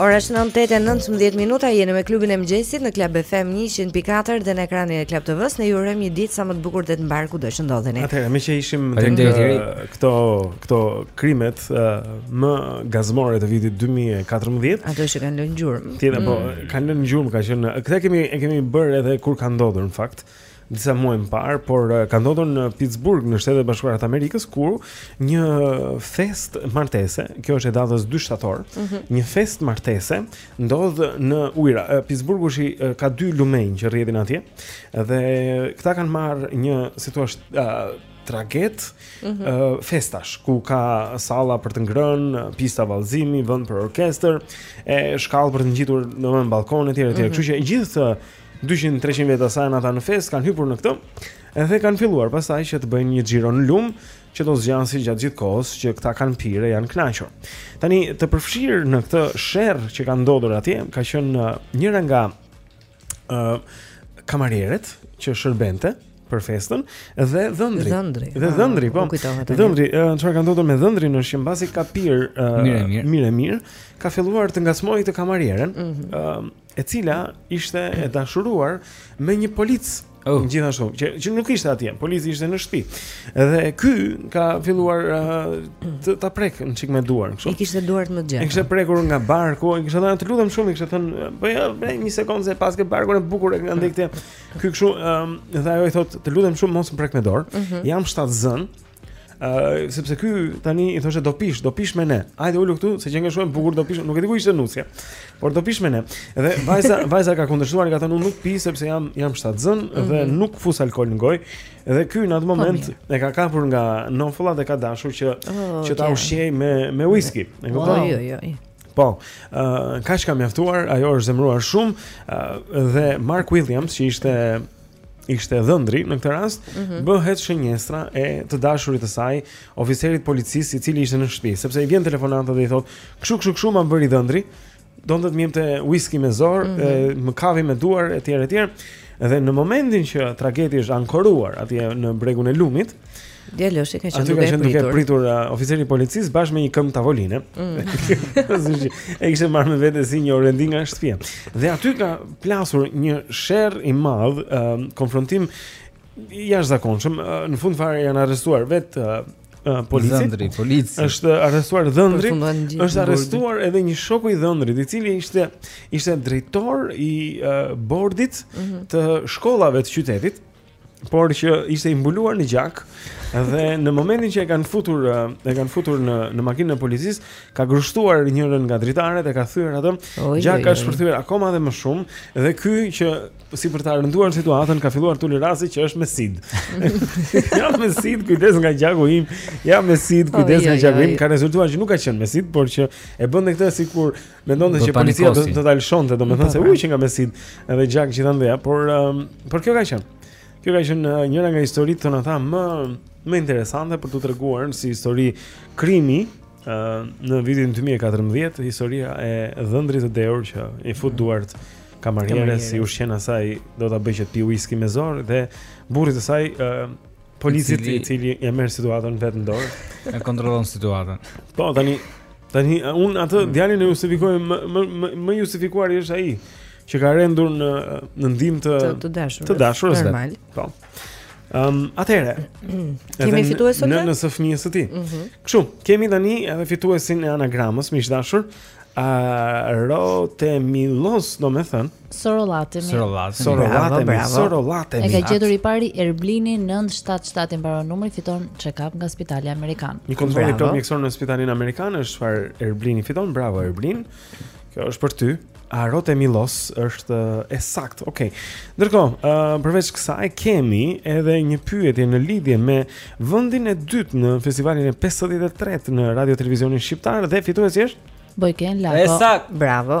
Ora është 9:19 minuta, jeni me klubin e mëngjesit në Club FM 100.4 dhe në ekranin e Club TV-s. Ne ju urojmë një ditë sa më të bukur dhe të mbarë kudo që ndodheni. Atëherë, meqë ishim tek këto këto krimet uh, më gazmore të vitit 2014. Ato që kanë lënë gjurmë. Tjetër po, mm. po, kanë lënë gjurmë, ka qenë. Këtë kemi e kemi bërë edhe kur ka ndodhur në fakt disa muaj më parë, por ka ndodhur në Pittsburgh, në Shtetet e Bashkuara të Amerikës, ku një fest martese, kjo është e datës 2 shtator, mm -hmm. një fest martese ndodh në ujëra. Pittsburghu siç i ka dy lumenj që rrjedhin atje dhe këta kanë marrë një, si thua, traget mm -hmm. uh, festash ku ka salla për të ngrënë, pista vallëzimi, vend për orkestër, e shkallë për të ngjitur në një ballkon etj etj. Mhm. Kështu që gjithë 200-300 veta sa ishin ata në festë kanë hypur në këtë. Dhe kanë filluar pastaj që të bëjnë një xhiro në lum që do zgjaste gjatë gjithë kohës që këta kanë pirë e janë kënaqur. Tani të përfshirë në këtë sherr që ka ndodhur atje, ka qenë uh, njëra nga ë uh, kamarieret që shërbente për festën dhe dhëndri. Dhëndri. Dhe ah, dhëndri, po. Dhëndri, çfarë ka ndodhur me dhëndrin është që mbasi ka pirë mirë e mirë, ka filluar të ngacmojë të kamarieren, mhm. ë e cila ishte e dashuruar me një polic. Oh. Gjithashtu, që, që nuk ishte atje, polici ishte në shtëpi. Dhe ky ka filluar uh, të ta prek një çik me duar, kështu. I kishte duart më gjatë. E kishte prekur nga barku, i kishte thënë të lutem shumë, kishte thënë, po ja, bre, një sekondë se paske barkun e bukur e ndaj këthe. Ky kështu, um, dhe ajo i thotë, të lutem shumë mos më prek me dorë. Mm -hmm. Jam shtatzën. Uh, sepse ky tani i thoshte do pish, do pish me ne. Hajde ulu këtu, se qenke shumë bukur do pish, nuk e di ku ishte nusja. Por do pish me ne. Dhe vajza vajza ka kundërshtuar, ka thënë unë nuk pi sepse jam jam shtatzën mm -hmm. dhe mhm. nuk fus alkool në gojë. Dhe ky në atë moment oh, e ka kapur nga nofulla dhe ka dashur që oh, që ta ushqejë me me whisky. E kupton? Oh, jo, jo, jo. Po, uh, kaq ka mjaftuar, ajo është zemruar shumë, uh, dhe Mark Williams, që ishte ishte dhëndri në këtë rast, mm -hmm. bëhet shënjestra e të dashurit të saj, oficerit të policisë i cili ishte në shtëpi, sepse i vjen telefonata dhe i thotë, "Kshu kshu kshu ma bëri dhëndri." Donte të më jepte whisky me zor, mm -hmm. më kapi me duar etj etj. Dhe në momentin që trageti është ankoruar atje në bregun e lumit, Djaloshi ka qenë duke pritur. Duke pritur uh, oficeri i policisë bashkë me një këmbë tavoline. Mm. e kishte marrë me vete si një orendi nga shtëpia. Dhe aty ka plasur një sherr i madh, uh, konfrontim i jashtëzakonshëm. Uh, në fund fare janë arrestuar vetë uh, uh, polici. Dhëndri, polici. Është arrestuar dhëndri. Është arrestuar edhe një shoku i dhëndrit, i cili ishte ishte drejtor i uh, bordit mm -hmm. të shkollave të qytetit. por që ishte i mbuluar në gjak dhe në momentin që e kanë futur e kanë futur në në makinën e policisë, ka grushtuar njërin nga dritaret e ka thyer atë. Gjak ka shpërthyer akoma dhe më shumë dhe ky që si për ta rënduar situatën ka filluar të ulërasi që është me sidë. Jam me sidë, kujdes nga gjaku im. Jam me sidë, kujdes nga gjaku im. Ka rezultuar që nuk ka qenë me sidë, por që e bënte këtë sikur Mendonte që policia do ta lëshonte, domethënë se u, që jam me sidë edhe gjak gjithandej, por um, por kjo ka qenë. Kjo ka qenë uh, njëra nga historitë tona më më interesante për t'u treguar si histori krimi uh, në vitin 2014, historia e dhëndrit të dehur që i fut duart kamarieres s'i ushqen asaj do ta bëjë që të pi whisky me zor dhe burrit të saj uh, policit i cili e merr situatën vetë në dorë e kontrollon situatën. Po tani Tani unë atë mm. djalin e justifikoj më më më, më i justifikuari është ai që ka rendur në në ndihmë të të dashurës. Të dashurës, normal. Po. Ëm um, atëherë. Kemi fituesin? Nënës së fëmijës së tij. Mhm. Mm Kështu, kemi tani edhe fituesin e anagramës, miq të dashur. A uh, Rotemilos, domethënë. Sorollatin. Sorollatin. Sorollatin. Bravo. Sorollatin. E ka gjetur i pari Erblini 977 i mbaron numri fiton check-up nga Spitali Amerikan. Një kontroll i plotë mjekësor në Spitalin Amerikan është çfarë Erblini fiton. Bravo Erblin. Kjo është për ty. Arote Milos është e saktë. Okej. Okay. Ndërkohë, uh, përveç kësaj kemi edhe një pyetje në lidhje me vendin e dytë në festivalin e 53 në Radio Televizionin Shqiptar dhe fituesi është Bojken Lako. E saktë. Bravo.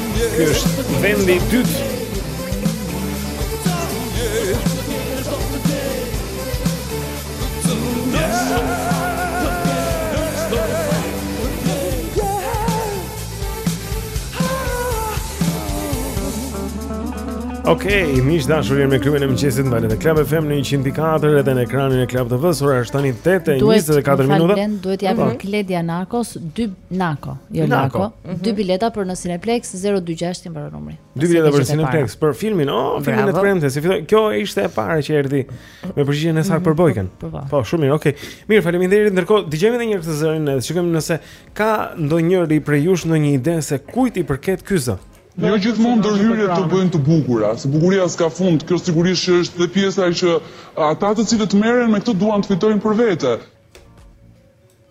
Ky është vendi i dytë. Ok, miq të dashur, jemi me klubin e mëngjesit në valët e Club FM në 104 edhe në ekranin e Club TV-së. Ora është tani 8:24 minuta. Duhet të japim mhm. Kledia Nakos, dy Nako, jo Nako. Dy bileta për në Cineplex 026 i mbaron numri. Dy bileta për Cineplex për filmin, oh, filmin e premtes, si filloi. Kjo ishte e para që erdhi me përgjigjen e saktë mhm, për Bojken. Po, po, po. po, shumë mirë, okay. Mirë, faleminderit. Ndërkohë, dëgjojmë edhe një herë këtë zërin, ne shikojmë nëse ka ndonjëri prej jush ndonjë ide se kujt i përket ky zë. Jo gjithmonë ndërhyrjet të bëjnë të bukur, se bukuria s'ka fund. Kjo sigurisht që është dhe pjesa që ata të cilët merren me këtë duan të fitojnë për vete.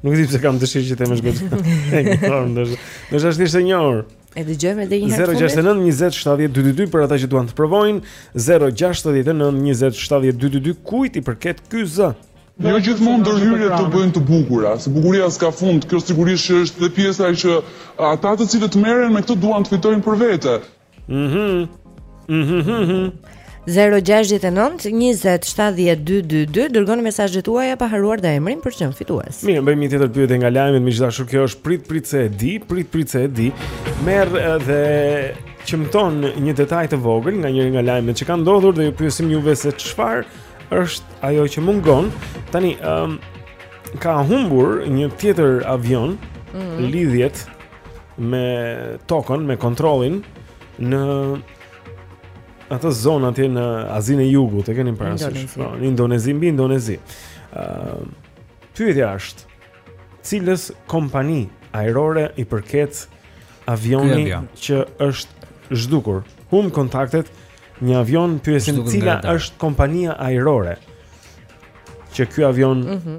Nuk e di pse kam dëshirë që të mësh gjithë. Do të jesh thjesht e njohur. E dëgjojmë edhe një herë. 069 20 70 222 për ata që duan të provojnë. 069 20 70 222 kujt i përket ky zë? Jo gjithmonë ndërhyrjet të bëjnë të bukur, se bukuria s'ka fund, kjo sigurisht që është dhe pjesa që ata të cilët merren me këtë duan të fitojnë për vete. Mhm. Mhm. mhm. 0-6-9-20-70-222 Dërgoni mesazhet tuaja pa harruar dhe emrin për çmim fitues Mirë, bëjmë një tjetër pyetje nga lajmet Mirë të dashur kjo është prit prit se e di Prit prit se e di Merr edhe qëmton një detaj të vogël Nga njëri nga lajmet që kanë ndodhur Dhe ju pyesim juve se çfarë është ajo që mungon Tani, um, ka humbur një tjetër avion mm -hmm. Lidhjet me tokën, me kontrollin në atë zonë atje në Azinë e Jugut, e keni parasysh? Po, në Indonezi, mbi Indonezi. Ëm uh, pyetja është, cilës kompani ajrore i përket avioni që është zhdukur? Humb kontaktet një avion pyesim cila është kompania ajrore që ky avion mm -hmm.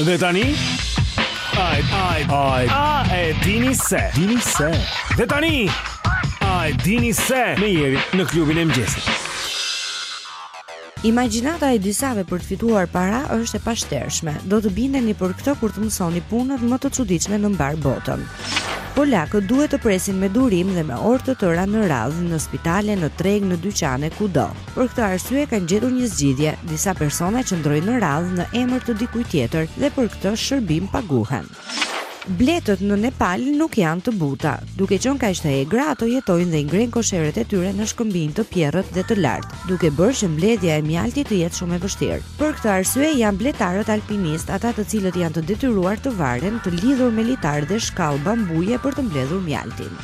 Dhe tani A a a a e dini se dini se Dhe tani a e dini se me Jerin në klubin e mëngjesit Imagjinata e disave për të fituar para është e pashtershme. Do të bindeni për këtë kur të mësoni punët më të çuditshme në mbarë botën. Polakët duhet të presin me durim dhe me orë të tëra në radhë në spitale, në treg, në dyqane, kudo. Për këtë arsye kanë gjetur një zgjidhje. Disa persona qëndrojnë në radhë në emër të dikujt tjetër dhe për këtë shërbim paguhen. Bletët në Nepal nuk janë të buta. Duke qenë kaq të egra, ato jetojnë dhe i ngrenë kosheret e tyre në shkëmbinj të pjerrët dhe të lartë, duke bërë që mbledhja e mjaltit të jetë shumë e vështirë. Për këtë arsye janë bletarët alpinistë ata të cilët janë të detyruar të varen të lidhur me litarë dhe shkallë bambuje për të mbledhur mjaltin.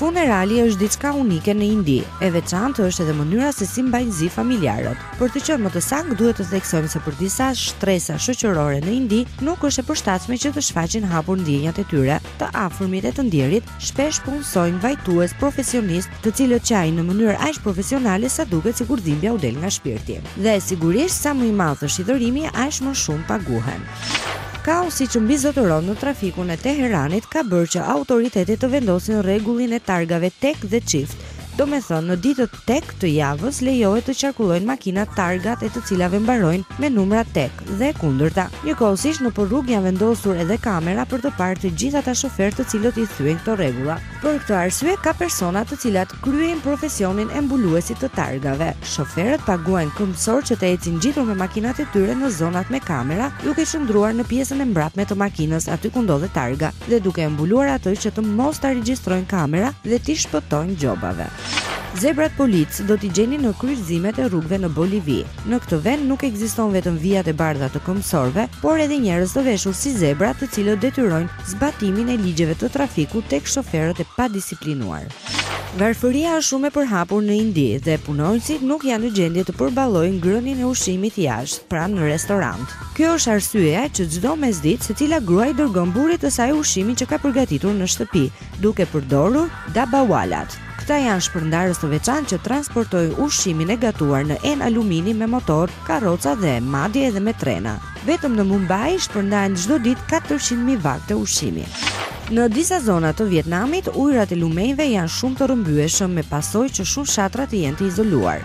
Funerali është diçka unike në Indi, e veçantë është edhe mënyra se si mbajnë zi familjarët. Për të qenë më të saktë, duhet të theksojmë se për disa shtresa shoqërore në Indi, nuk është e përshtatshme që të shfaqin hapur ndjenjat e tyre. Të afërmit e të ndjerit shpesh punësojnë vajtues profesionistë, të cilët qajnë në mënyrë aq profesionale sa duket sikur dhimbja u del nga shpirti. Dhe sigurisht, sa më i madh është hidhërimi, aq më shumë paguhen. Kaosi që mbizotëron në trafikun e Teheranit ka bërë që autoritetet të vendosin rregullin e targave tek dhe çift, domethënë në ditët tek të javës lejohet të qarkullojnë makinat targat e të cilave mbarojnë me numra tek dhe e kundërta. Njëkohësisht nëpër rrugë janë vendosur edhe kamera për të parë të gjithë ata shoferë të cilët i thyejnë këto rregulla. Për këtë arsye ka persona të cilat kryejnë profesionin e mbuluesit të targave. Shoferët paguajnë këmbësorë që të ecin ngjitur me makinat e tyre në zonat me kamera, duke qëndruar në pjesën e mbrapme të makinës aty ku ndodhet targa dhe duke e mbuluar atë që të mos ta regjistrojnë kamera dhe t'i shpëtojnë gjobave. Zebrat policë do t'i gjeni në kryqëzimet e rrugëve në Bolivi. Në këtë vend nuk ekziston vetëm vijat e bardha të këmbësorëve, por edhe njerëz të veshur si zebra të cilët detyrojnë zbatimin e ligjeve të trafikut tek shoferët e padisiplinuar. Varfëria është shumë e përhapur në Indi dhe punonjësit nuk janë në gjendje të përballojnë ngrënien e ushqimit jashtë, pra në restorant. Kjo është arsyeja që çdo mesditë secila grua i dërgon burrit të saj ushqimin që ka përgatitur në shtëpi, duke përdorur dabawalat. Këta janë shpërndarës të veçantë që transportojnë ushqimin e gatuar në enë alumini me motor, karroca dhe madje edhe me trena. Vetëm në Mumbai shpërndahen çdo ditë katërqind mijë vakte ushqimi. Në disa zona të Vietnamit, ujërat e lumenjve janë shumë të rrëmbyeshëm me pasojë që shumë fshatra të jenë të izoluar.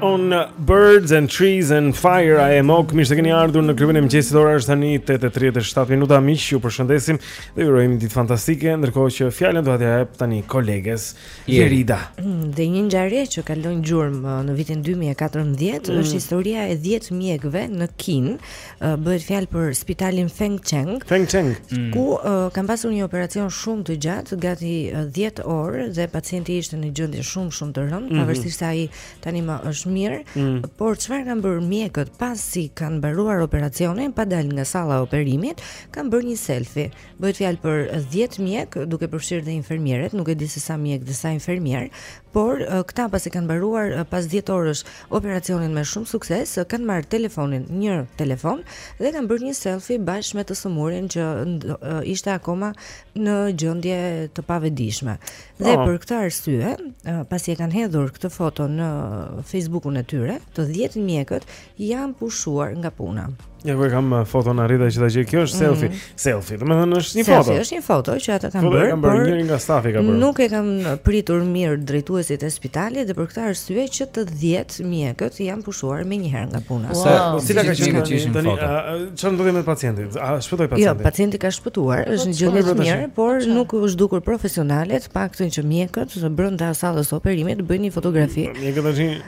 On Birds and Trees and Fire I am ok Mirë se keni ardhur në klubin e mëngjesit Ora është tani 8.37 minuta Miq ju përshëndesim Dhe ju urojmë një ditë fantastike Ndërkohë që fjalën do t'ia jap tani koleges Erida. Mm, dhe një ngjarje që ka lënë gjurmë uh, në vitin 2014 mm. është historia e 10 mjekëve në Kinë. Uh, bëhet fjalë për spitalin Fengcheng. Fengcheng. Mm. Ku uh, kanë pasur një operacion shumë të gjatë, gati 10 orë dhe pacienti ishte në gjendje shumë shumë të rëndë, mhm. pavarësisht se ai tanimë është mirë. Mm. Por çfarë kanë bërë mjekët pasi kanë mbaruar operacionin, pa dalë nga salla e operimit, kanë bërë një selfie Bëhet fjalë për 10 mjekë, duke përfshirë dhe infermieret, nuk e di se sa mjekë dhe sa infermierë, por këta pasi kanë mbaruar pas 10 orësh operacionin me shumë sukses, kanë marrë telefonin, një telefon dhe kanë bërë një selfie bashkë me të sëmurin që ishte akoma në gjendje të pavetëdijshme. Dhe oh. për këtë arsye, pasi e kanë hedhur këtë foto në Facebookun e tyre, të 10 mjekët Janë pushuar nga puna. Ja ku e kam uh, foton arrita që ta gjej. Kjo është selfie. Mm -hmm. Selfie, domethënë është një foto. Selfie është një foto që ata kanë bërë. Kanë bërë njëri nga stafi ka bërë. Nuk e kanë uh, pritur mirë drejtuesit e spitalit dhe për këtë arsye që të 10 mjekët janë pushuar menjëherë nga puna. Wow. Sa, po cila ka qenë që ishin foto? Uh, çfarë ndodhi me pacientin? A shpëtoi jo, pacienti? Jo, pacienti ka shpëtuar, po, është në gjendje të mirë, por nuk u është dukur profesionale, të paktën që mjekët brenda sallës së operimit të bëjnë një fotografi. Mjekët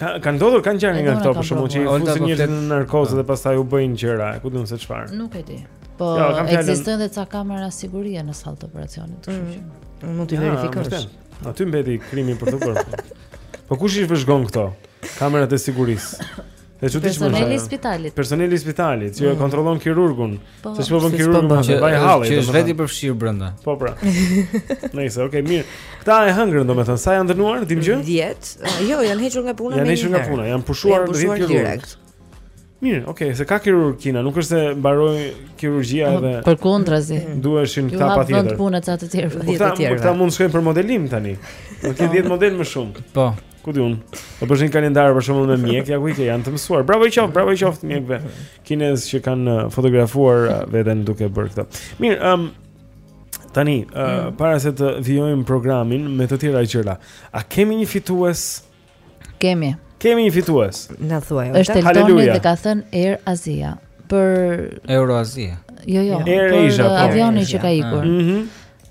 Ka ka ndodhur ka ngjarë nga këto për shkakun që i fusin njerëzit në narkozë dhe pastaj u bëjnë gjëra, ku di unë se çfarë. Nuk e di. Po jo, ekzistojnë edhe ca kamera sigurie në sallë të operacionit, kështu mm. që mm, mund të verifikosh. Aty mbeti krimi për të bërë. Po kush i vëzhgon këto? Kamerat e sigurisë. E çuditshme. Personeli i spitalit. Personeli i spitalit, që mm. kontrollon kirurgun, Po. Se çfarë bën kirurgu me vaj halli. Që është vetë i përfshirë brenda. Po pra. Nice, okay, mirë. Këta e hëngrën domethënë, sa janë dënuar, dim gjë? 10. Ah, jo, janë hequr nga puna më. Janë hequr nga puna, janë pushuar direkt. Mirë, okay, se ka kirurg Kina, nuk është se mbaroi kirurgjia edhe. Përkundrazi. Mm. Duheshin këta patjetër. Ju vënë puna ca të tjerë, po, të tjerë. Këta mund të shkojnë për modelim tani. Do të ketë 10 modelë më shumë. Po. Ku di unë? Do bësh një kalendar për shembull me mjekë, ja ku i ke, janë të mësuar. Bravo i qoftë, bravo i qoftë mjekëve. kinezë që kanë uh, fotografuar uh, veten duke bërë këtë. Mirë, ëm um, tani uh, mm. para se të vijojmë programin me të tjera gjëra, a kemi një fitues? Kemi. Kemi një fitues. Na thuaj. Është Eltoni dhe ka thënë Air Asia për Euro Asia. Jo, jo. Air Asia. Për po. avionin që ka ikur. Mhm. Mm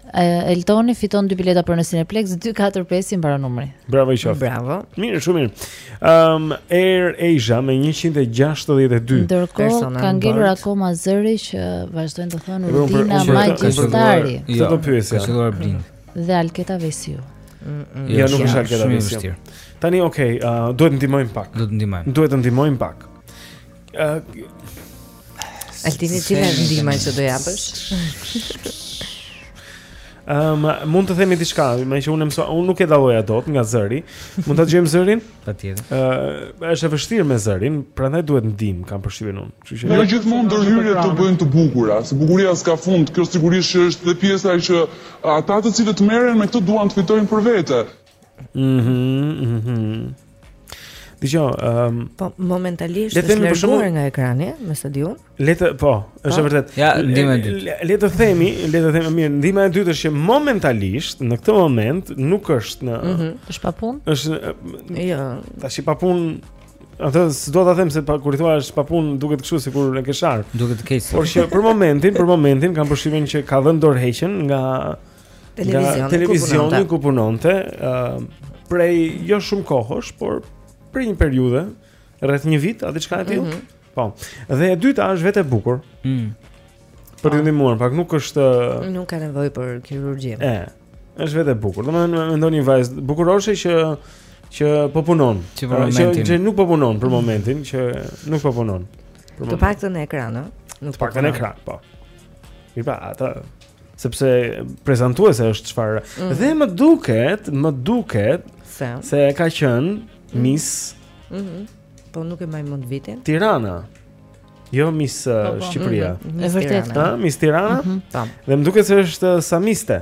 Eltoni fiton dy bileta për në Cineplex 245 i mbaron numri. Bravo i qoftë. Bravo. Mirë, shumë mirë. Ehm um, Air Asia me 162 Ndërkohë, persona. Ka ngelur akoma zëri që vazhdojnë të thonë Rudina Magjistari. Këtë jo, do pyesja. Ka qenë Blin. Dhe Alketa Vejsiu. Mm, jo, nuk është Alketa Vejsiu. Tani okay, uh, duhet të ndihmojmë pak. Duhet të ndihmojmë. Duhet të ndihmojmë pak. Altini ti ke ndihmë që do japësh. Ëm um, mund të themi diçka, meqë unë mësoj, unë nuk e dalloja dot nga zëri. Mund ta dëgjojmë zërin? Patjetër. Ë uh, është e vështirë me zërin, prandaj duhet ndihmë, kam përshtypjen unë. Kështu që jo gjithmonë ndërhyrjet të bëjnë të bukura, se bukuria s'ka fund. Kjo sigurisht që është dhe pjesa që ata të cilët merren me këtë duan të fitojnë për vete. Mhm. Mm mhm. Dhe jo, ehm, um, po momentalisht është themi, larguar nga ekrani, me sa di unë. Le të, po, është e vërtetë. Ja, ndihma e dytë. Le të themi, le të themi mirë, ndihma e dytë është që momentalisht në këtë moment nuk është në Mhm. Mm është pa punë? Është jo. Thashë i pa punë. Atë s'do ta them se pa, kur i thua është pa punë duket kështu sikur e ke sharë. Duket keq. Por që për momentin, për momentin kam përshtypjen që ka dhënë dorëheqjen nga televizioni, televizioni ku punonte, uh, prej jo shumë kohësh, por prej një periudhe, rreth një vit, a diçka e tillë. Mm -hmm. Po. Dhe e dyta është vetë e bukur. Mm. Për të po. ndihmuar, pak nuk është nuk ka nevojë për kirurgji. E. Është vetë e bukur. Domethënë mendon një vajzë bukuroshe që që po punon. Që, pra, që, që nuk po punon për momentin, që nuk po punon. Të paktën në ekran, ëh. Nuk po. Paktën në ekran, po. Mirë pra, ata Sepse prezantuese është çfarë. Mm. Dhe më duket, më duket se se ka qenë mm. Miss. Mhm. Mm po nuk e mbaj mend vitin. Tirana. Jo Miss po, uh, po. Shqipëria. Mm -hmm. Miss Tirana. Miss Tirana. Mm -hmm. Dhe më duket se është uh, saimiste.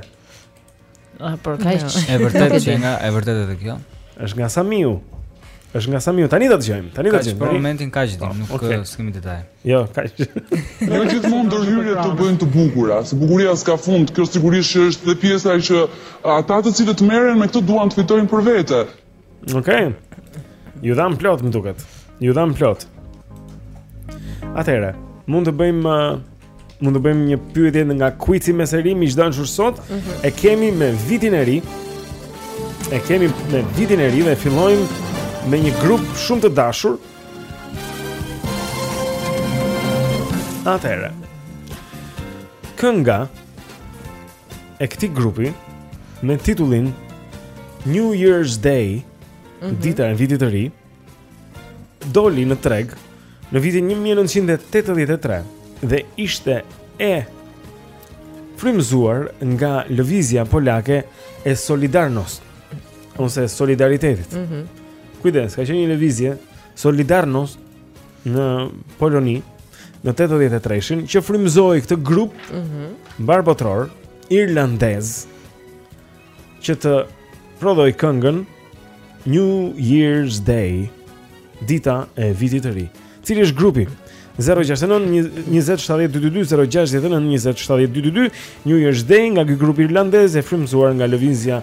Ah, por kaq. E vërtetë që nga e vërtetë edhe kjo. Është nga Samiu. Është nga Samiu. Tani do të dëgjojmë. Tani do të dëgjojmë. Për momentin kaq dim, po, nuk okay. Eh, s'kemi detaje. Jo, kaq. Jo gjithmonë ndërhyrjet të bëjnë të bukura. Se bukuria s'ka fund. Kjo sigurisht që është dhe pjesa që ata të cilët merren me këtë duan të fitojnë për vete. Okej. Okay. Ju dham plot më duket. Ju dham plot. Atëherë, mund të bëjmë uh, mund të bëjmë një pyetje nga kuici me seri miq të dashur sot. Mm -hmm. E kemi me vitin e ri. E kemi me vitin e ri dhe fillojmë me një grup shumë të dashur. Atëherë. Kënga e këtij grupi me titullin New Year's Day, mm -hmm. dita e vitit të ri, doli në treg në vitin 1983 dhe ishte e frymëzuar nga lëvizja polake e Solidarnost ose Solidaritetit. Mhm. Mm Kujdes, ka qenë një lëvizje Solidarnost në Poloni në 83-shin që frymëzoi këtë grup mm -hmm. mbarëbotëror irlandez që të prodhojë këngën New Year's Day, dita e vitit të ri. Cili është grupi? 0692070222 New Year's Day nga ky grup irlandez e frymëzuar nga lëvizja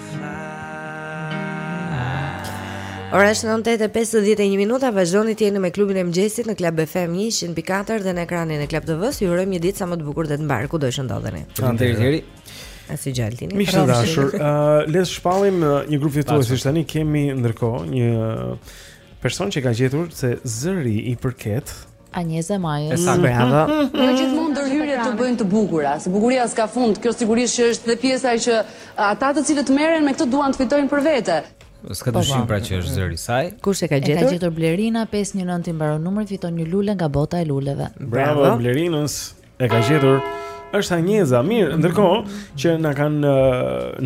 Ora është 9:51 minuta, vazhdoni të jeni me klubin e mëngjesit në Club FM 104 dhe në ekranin e Club TV-s. Ju urojmë një ditë sa më të bukur dhe të mbarë kudo që ndodheni. Faleminderit Jeri. Asgjë Aldini. Miq të dashur, uh, le të shpallim uh, një grup fituesish tani. Kemi ndërkohë një person që ka gjetur se zëri i përket Anjeza Majës. Bravo. Jo gjithmonë ndërhyrjet të bëjnë të bukura, se bukuria s'ka fund. Kjo sigurisht që është dhe pjesa që ata të cilët merren me këtë duan të fitojnë për vete. S'ka dyshim, po, pra që është zëri i saj. Kush e ka gjetur? E ka gjetur Blerina 519 i mbaron numri fiton një lule nga bota e luleve. Bravo, Bravo. Blerinës. E ka gjetur. Është Anjeza. Mirë, ndërkohë që na kanë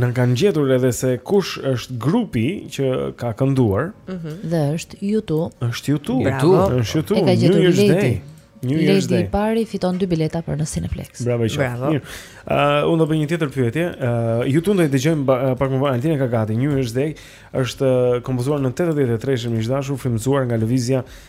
na kanë gjetur edhe se kush është grupi që ka kënduar. Ëh. Mhm. Dhe është U2. Është U2. Bravo. Është U2. E ka gjetur New Year's Day. New Year's Day. Ledi i pari fiton dy bileta për në Cineplex. Bravo Iqo. Bravo. Mirë. Ë uh, unë do bëj një tjetër pyetje. Ë uh, U2-në do ta dëgjojmë uh, pak më vonë Altini e ka gati New Year's Day është uh, kompozuar në 83-shin miq të dashur, frymëzuar nga lëvizja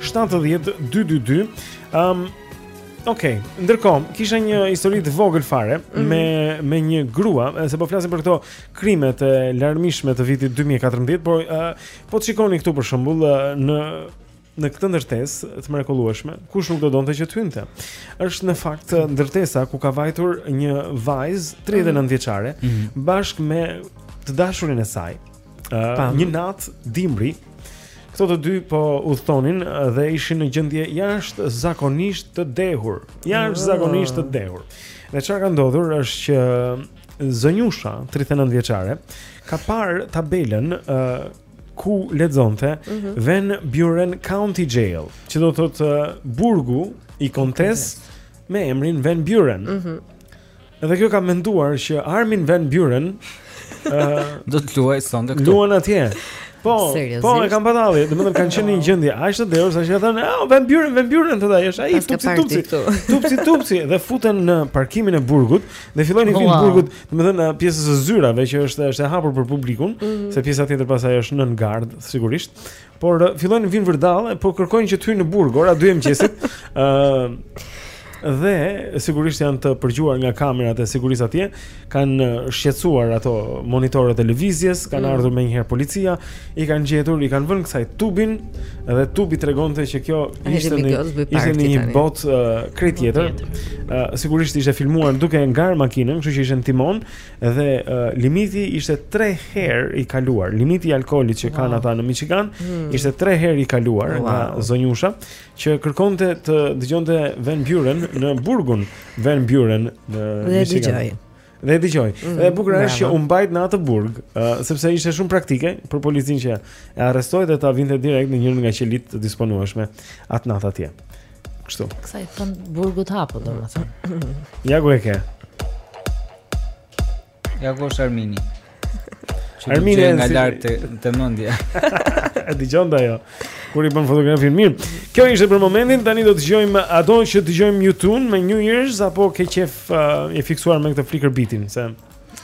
70 222. Ëm Okej, okay. ndërkohë kisha një histori të vogël fare mm -hmm. me me një grua, se po flasim për këto krimet e larmishme të vitit 2014, por uh, po të shikoni këtu për shembull uh, në në këtë ndërtesë të mrekullueshme, kush nuk do donte që të hynte. Është në fakt ndërtesa ku ka vajtur një vajzë 39 mhm. vjeçare mm -hmm. bashkë me të dashurin e saj. Uh, një natë dimri, këto të dy po udhëtonin dhe ishin në gjendje jashtëzakonisht të dehur. Jashtë zakonisht ah. të dehur. Dhe çfarë ka ndodhur është që zonjusha, 39 vjeçare, ka parë tabelën uh, ku lexonte mm -hmm. Van Buren County Jail, që do të thotë uh, burgu i kontesë me emrin Van Buren. Mm -hmm. Edhe kjo ka menduar që Armin Van Buren do të luajë sonte këtu. Luan atje. Po, Seriosisht? po e kam pa tallje, domethënë kanë qenë në një gjendje aq të dehur saqë thonë, "Ah, Van Buren, Van Buren thotë ajo, është ai tupsi tupsi." Tupsi tupsi dhe futen në parkimin e burgut dhe fillojnë hyrë në burg, domethënë në pjesën e zyrave që është është e hapur për publikun, mm -hmm. se pjesa tjetër pastaj është nën gardë, sigurisht. Por fillojnë vijnë vërdallë, po kërkojnë që të hyjnë në burg, ora 2 e mëngjesit. Ë uh, dhe sigurisht janë të përgjuar nga kamerat e sigurisë atje, kanë shqetësuar ato monitorët e lëvizjes, kanë mm. ardhur menjëherë policia, i kanë gjetur, i kanë vënë kësaj tubin dhe tubi tregonte që kjo ishte në ishte në një botë uh, krejt tjetër. Uh, sigurisht ishte filmuar duke ngarë makinën, kështu që ishte në timon Dhe uh, limiti ishte 3 herë i kaluar. Limiti i alkoolit që wow. kanë ata në Michigan hmm. ishte 3 herë i kaluar wow. nga zonjusha që kërkonte të dëgjonte Van Buren në burgun Van Buren në Michigan. Dhe e dëgjoi. Dhe e dëgjoi. Mm, dhe e bukura është që u mbajt në atë burg, uh, sepse ishte shumë praktike për policin që e arrestoi dhe ta vinte direkt në njërën nga qelitë të disponueshme atë natë atje. Kështu. Kësaj i thonë burg i hapur domethënë. Ja ku e ke. Ja ku është Armini. Armini nga lart të, të mendja. E dëgjon ajo. Kur i bën fotografinë mirë. Kjo ishte për momentin, tani do të dëgjojmë a do të dëgjojmë U2 me New Year's apo ke qejf uh, e fiksuar me këtë Flicker Beatin, se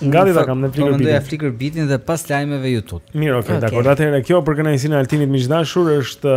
gati ta kam Flicker Beatin Po mendoja Flicker Beatin dhe pas lajmeve U2 Mirë, okej, okay, okay. dakord Atëherë, kjo për kënaqësinë e Altinit miq të dashur është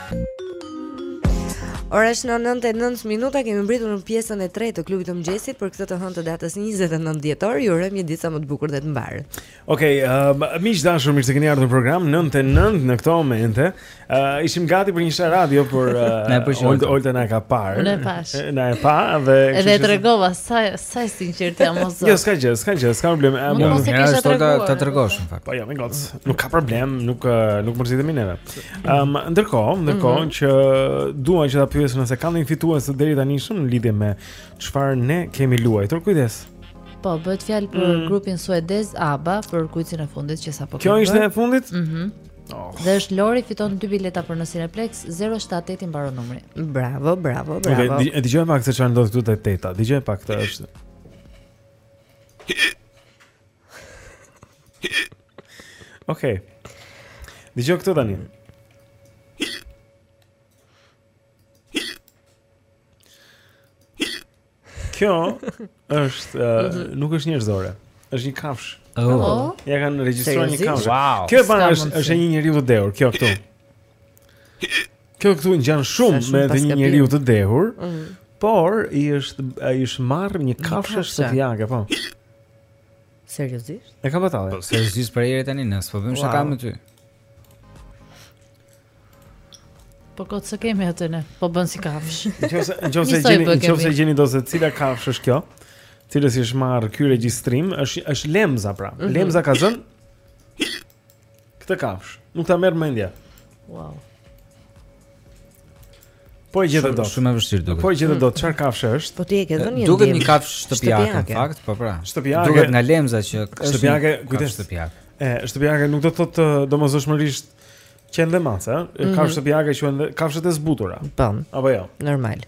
Ora është 9:09 minuta, kemi mbërritur në pjesën e tretë të klubit të mëngjesit për këtë të hënë të datës 29 dhjetor. Ju urojmë një ditë sa më të bukur dhe të mbarë. Okej, okay, um, miq të dashur, mirë se keni ardhur në program 99 në këto momente. Uh, ishim gati për një shë radio, por uh, Olta Olta na ka parë. E pashë. Na e pa dhe Edhe tregova sa sa e sinqertë jam o zot. Jo, s'ka gjë, s'ka gjë, s'ka problem. Mund të mos e kisha treguar. Ta tregosh në fakt. Po jo, moj goc. Nuk ka problem, nuk nuk mërzitemi neve. Ëm, um, ndërkohë, ndërkohë mm -hmm. që dua që ta pyes nëse kanë një fitues të deritanishëm në lidhje me çfarë ne kemi luajtur. Kujdes. Po, bëhet fjalë për mm. grupin suedez ABBA për kuicin e fundit që sapo. Kjo ishte e fundit? Mhm. Mm oh. Dhe është Lori fiton dy bileta për në Cineplex 078 i mbaron numri. Bravo, bravo, bravo. E dëgjo pak se çfarë ndodh këtu te teta. Dëgjo pak këtë është. Okej. Okay. Dëgjo këtu tani. Kjo është uh, nuk është njerëzore. Është një kafshë. Oh. oh. Ia kanë regjistruar një kafshe. Wow. Kjo bën është është një njeriu të dehur, kjo këtu. Kjo këtu i ngjan shumë me të një njeriu të dehur. Mm. Por i është ai është marrë një kafshe se po. Seriozisht? E ka batalë. Po seriozisht për herë tani ne s'po bëjmë shaka me ty. Po kot se kemi atë ne. Po bën si kafshë. Nëse nëse gjeni nëse e gjeni dot se cila kafshë është kjo? Cilës i është marrë ky regjistrim? Është është lemza pra. Mhm. Lemza ka zënë Këtë kafshë, nuk ta merr mendja. Wow. Po e gjete dot. Shumë e vështirë duket. Po e gjete dot, çfarë kafshë është? Po ti e ke dhënë një. Duket një kafshë shtëpiake në fakt, po pra. Shtëpiake. Duket nga lemza që është shtëpiake, kujdes shtëpiake. E, shtëpiake nuk do të thotë domosdoshmërisht qen dhe mace, ëh, mm -hmm. kafshë shtëpiake quhen kafshët e zbutura. Po. Apo jo. Normal.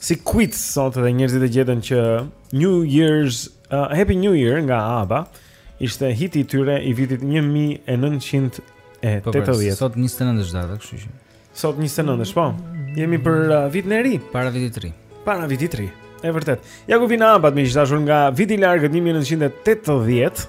si kuic sot dhe njerëzit e gjetën që New Year's uh, Happy New Year nga ABBA ishte hiti i tyre i vitit 1980. Po, po, sot 29 është data, kështu që. Sot 29 është, po. Jemi për uh, vitin e ri, para vitit të ri. Para vitit të ri. E vërtetë. Ja ku vjen ABBA miq të dashur nga viti i largët 1980.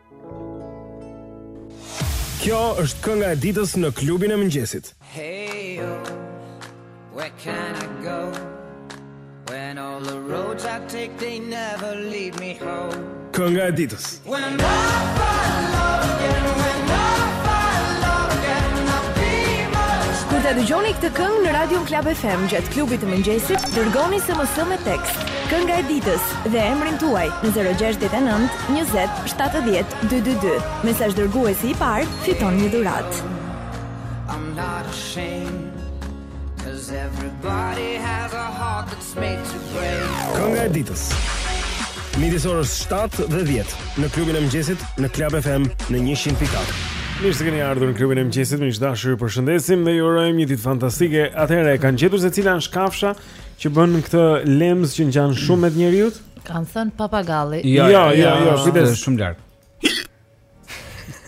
Kjo është kënga e ditës në klubin e mëngjesit. Hey, yo, where can I go? When all the roads I take, they never lead me home. Kënga e ditës. When I'm not by Kur ta dëgjoni këtë këngë në Radio Club FM gjatë klubit të mëngjesit, dërgoni SMS me tekst. Kënga e ditës dhe emrin tuaj në 069 20 70 222 Mesazh dërguesi i parë fiton një dhuratë. I'm not ashamed Cause everybody has a heart that's made to break Kënga e ditës Midis orës 7 dhe 10 Në klubin e mëngjesit Në Club FM Në 100.4 Mirë se keni ardhur në klubin e mëngjesit Miq të dashur ju përshëndesim Dhe ju urojmë një ditë fantastike Atëherë e kanë gjetur se cila na është kafsha Në Që bën këtë lemzë që ngjan shumë me njeriun? Kanë thënë papagalli. Jo, jo, jo, jo, kjo është shumë lart.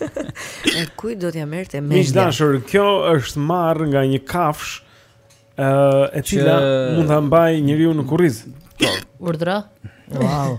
E kujt do t'ja merrte mendja? Miq të dashur, kjo është marrë nga një kafshë e cila mund ta mbajë njeriun në kurriz. Po. Urdhra. Wow.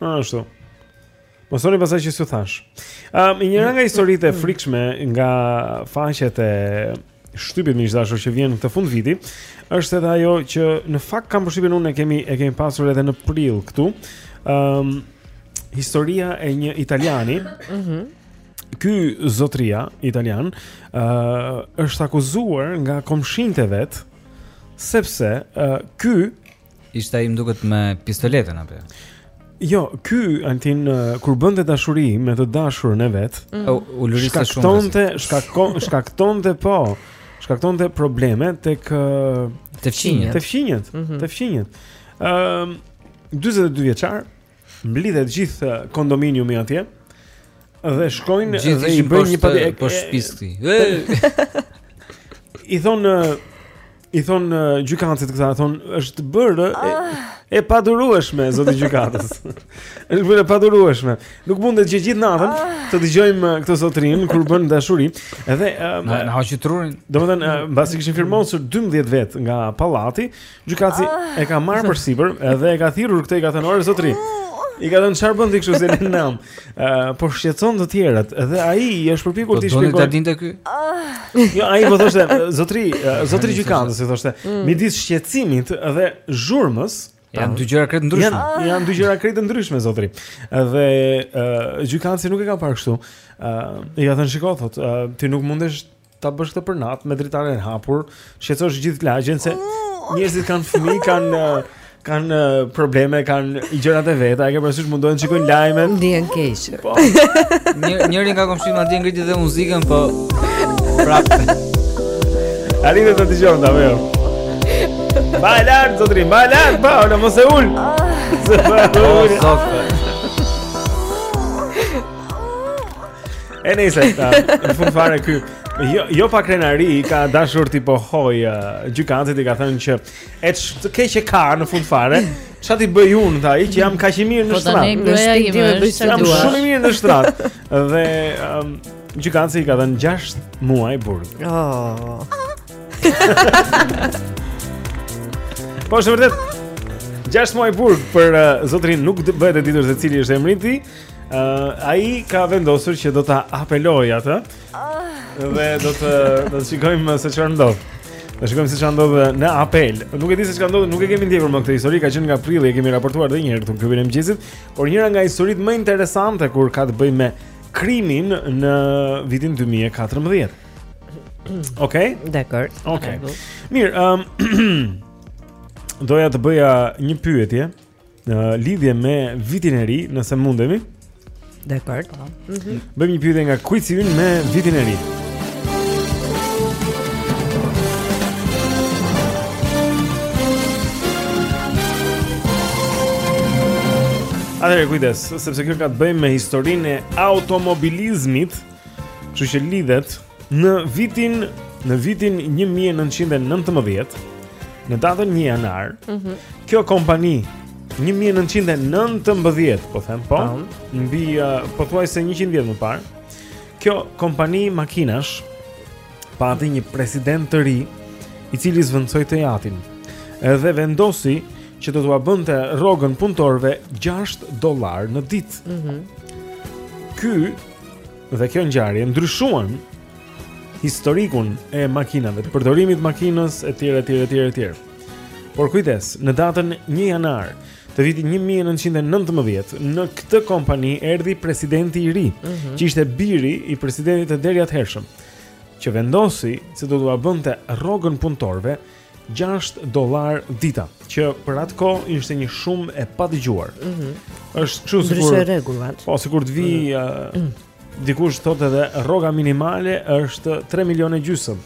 Ah, ashtu. Mos thoni pastaj që s'ju thashë. Ëm um, njëra nga historitë e frikshme nga faqet e shtypit miq të dashur që vjen këtë fundviti, është edhe ajo që në fakt kam përshtypjen unë e kemi e kemi pasur edhe në prill këtu. Ëm um, historia e një italiani. Mhm. Mm Ky zotria italian, ë uh, është akuzuar nga komshinjtë e vet sepse uh, ky Ishte ai më duket me pistoletën apo jo? Jo, ky Altin kur bënte dashuri me të dashurën e vet, mm. ulëriste shumë. Shkaktonte, shkakton, shkaktonte po. Shkaktonte probleme tek te fqinjët, te fqinjët, mm -hmm. te fqinjët. Ëm um, 42 vjeçar, Mblidhet gjithë kondominiumi atje dhe shkojnë dhe i bëjnë një padi poshtë shpisë tij. I thon i thon gjykatësit këtë, thon është bërë e, ah. e padurueshme zoti gjykatës. Është bërë e padurueshme. Nuk mundet që gjithë natën ah. të dëgjojmë këtë zotërinë kur bën dashuri. Edhe na hoqi trurin. Domethënë mbasi kishin firmosur 12 vetë nga pallati, Gjykatësi e ka marrë përsipër dhe e ka thirrur këtë i ka thënë ore zotri. I ka thënë çfarë bën ti kështu si në nam. Ë po shqetëson të tjerët dhe ai i është përpjekur që të shpjegojë. Po do të dinte ky. Jo, ai po thoshte zotri, zotri gjykatës i thoshte, mm. midis shqetësimit dhe zhurmës pra, janë dy gjëra krejt ndryshme. Janë janë dy gjëra krejt ndryshme zotri. Dhe gjykatësi nuk e ka parë kështu. Ë i ka thënë shiko i thotë, ti nuk mundesh Ta bësh këtë për natë me dritaren e hapur, të shqetësosh gjithë lagjen se njerëzit kanë fëmijë, kanë kanë probleme, kanë gjërat e veta, e ke parasysh mundohen të shikojnë lajme. Ndihen keq. Po. Një njëri nga komshinjtë madje ngriti dhe muzikën, po prap. Altin dëgjon ta vëjo. Bailar, zotri, bailar, pa, ora mos e ul. Po, E nejse, tha në fund fare ky jo jo pa krenari ka dashur t'i pohojë uh, gjykatësit i ka thënë që ç'të keqe ka në fund fare ç'a t'i bëj unë tha ai që jam kaq i mirë në po shtrat. Po tani do të bëj çfarë dua. Shumë i mirë në shtrat. Dhe um, gjykatësi i ka dhënë 6 muaj burg. Oh. po është vërtet 6 muaj burg për uh, zotërinë nuk bëhet e ditur se cili është emri i tij. Uh, ai ka vendosur që do ta apelojë atë. Ah. Dhe do të shikojmë se çfarë ndodh. Do shikojmë se çfarë ndodh në apel. Nuk e di se çfarë ndodh, nuk e kemi ndjekur më këtë histori, ka qenë nga prilli, e kemi raportuar edhe një herë këtu në klubin e mëngjesit, por njëra nga historitë më interesante kur ka të bëjë me krimin në vitin 2014. Okej? Okay? Dakord. Okej. Okay. Mirë, ëm um, doja të bëja një pyetje. në lidhje me vitin e ri, nëse mundemi. Dakord. Mm -hmm. Bëjmë një pyetje nga kuizi ynë me vitin e ri. Atëherë kujdes, sepse kjo ka të bëjë me historinë e automobilizmit, kështu që lidhet Në vitin 1919, në datën 1 janar, mm -hmm. kjo kompani 1919, po them, po, uh -huh. mbi, uh, pothuajse 100 vjet më parë, kjo kompani makinash pati një president të ri, i cili zëvendësoi të jatin. Edhe vendosi që do t'ua bënte rrogën punëtorëve 6 dollar në ditë. Mhm. Mm Ky dhe kjo ngjarje ndryshuan historikun e makinave, të përdorimit të makinës etj etj etj etj. Por kujdes, në datën 1 janar të vitit 1919 në këtë kompani erdhi presidenti i ri, mm -hmm. që ishte biri i presidentit të deriatëhershëm, që vendosi se do t'ua bënte rrogën punëtorëve 6 dollar dita, që për atë kohë ishte një shumë e padëgjuar. Ëh. Mm -hmm. Është kështu sikur ndryshoi rregullat. Po, sikur të vijë mm -hmm. uh, dikush thotë edhe rroga minimale është 3 milionë e gjysëm.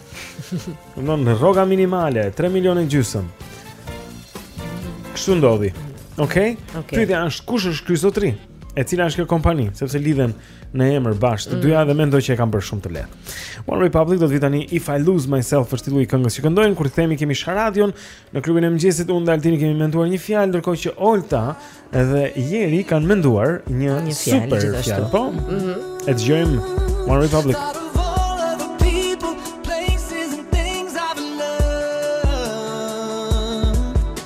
Domethënë rroga minimale 3 milionë e gjysëm. Kështu ndodhi. Okej. Okay? Pyetja okay. është kush është ky zotri? E cila është kjo kompani? Sepse lidhen në emër bashkë të dyja mm. edhe mendoj që e kam bërë shumë të lehtë. One Republic do të vijë tani If I Lose Myself është titulli i këngës që këndojnë kur kthehemi kemi Sharadion në klubin e mëngjesit unë dhe Altini kemi menduar një fjalë ndërkohë që Olta dhe Jeri kanë menduar një, një super fjalë. Po. Mm -hmm. E dëgjojmë One Republic. Start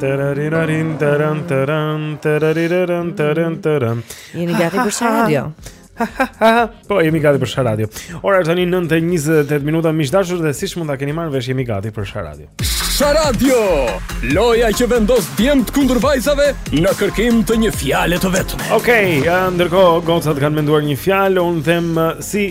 Tararirarin taran taran tarariraran taran taran. Jeni gati për Sharadio? Po jemi gati për Sharadio. Ora është tani 9 e 28 minuta miq të dashur dhe siç mund ta keni marrë vesh jemi gati për Sharadio. Sharadio. Loja që vendos djemtë kundër vajzave në kërkim të një fjale të vetme. Okej, okay, ndërkohë gocat kanë menduar një fjalë, unë them si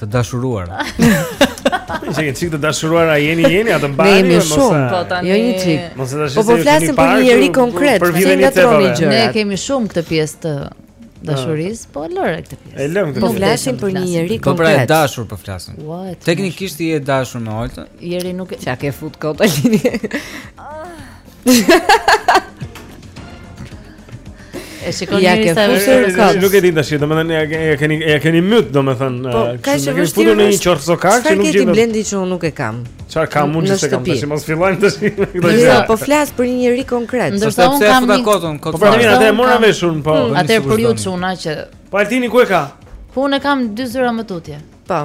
Të dashuruar. Jeni një çik të dashuruar a jeni jeni atë mbani. Ne jemi shumë, po tani. Jo një çik. Mos e dashni. Po po flasim për një njeri konkret, për vjen një troni gjëra. Ne kemi shumë këtë pjesë të dashurisë, po lëre këtë pjesë. E lëm këtë. Po flasim për një njeri konkret. Po pra e dashur po flasim. Teknikisht je e dashur me Olta. Jeri nuk e. Çka ke fut kot Altini? E shikoni ja, ja sa vështirë. Nuk e di tash, domethënë ja, ja keni ja keni myt, domethënë. Po, kaq e vështirë. Futur në një qorr sokak që nuk gjen. Çfarë ka Blendi që unë nuk e kam? Çfarë kam unë që s'e kam tash, mos fillojmë tash. Po, jo, po flas për një njeri konkret. Ndërsa unë kam një kotën, kotën. Po, pra, mirë, atë e mora vesh unë, po. Hmm, atë për ju çuna që. Po Altini ku e ka? Po unë kam dy zyra më tutje. Po.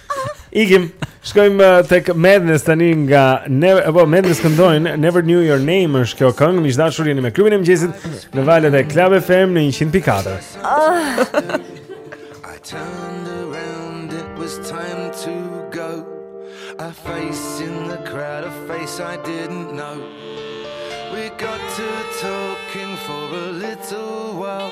Ikim, shkojmë uh, tek Madness tani nga po Madness këndojnë Never Knew Your Name është kjo këngë, miq të dashur jeni me klubin e mëngjesit në valët e Club FM në 100.4. Ah. I turned around it was time to go. A face in the crowd a face I didn't know. We got to talking for a little while.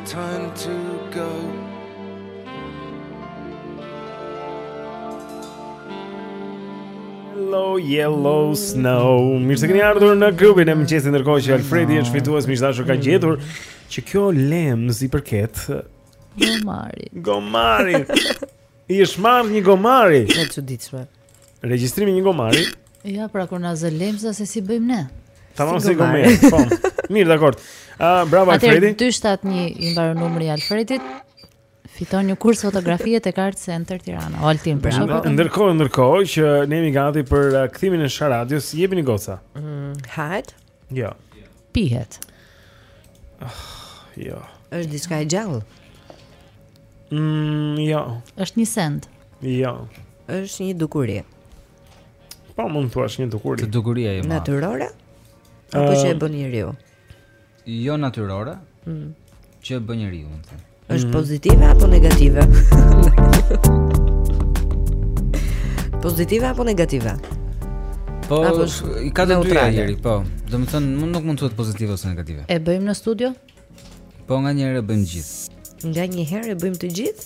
Time to go Yellow, yellow snow Mirë se keni ardhur në klubin e mëngjesit ndërkohë që Alfredi është fitues miq të dashur ka gjetur Që kjo lemzë i përket Gomarit Gomarit I është marrë një gomari E çuditshme Regjistrimi një gomari. Ja, pra kur na zë lemza se si bëjmë ne. Tamam si gomari. Po. Mirë, dakord. Ah, uh, bravo Alfredi. Atë 271 i mbaron numri i Alfredit. Fiton një kurs fotografie tek Art Center Tirana. Altin, bravo. Ndërkohë, ndërkohë që ne jemi gati për uh, kthimin e sharadës, jepini goca. Mm, hajt. Jo. Pihet? Ah, jo. Është diçka e gjallë. Mm, jo. Është një send. Jo. Është një dukuri. Po mund të thuash një dukuri. Të dukuria e madhe. Natyrore? Apo që e bën njeriu? Jo natyrore. Mm. Që e bën njeriu, domethënë. Është mhm. pozitive apo negative? Pozitive apo negative? Po, i ka të dyja njeri, po. Domethënë, mund nuk mund të thuhet pozitive ose negative. E bëjmë në studio? Po, nganjëherë e bëjmë të gjithë. Nganjëherë e bëjmë të gjithë?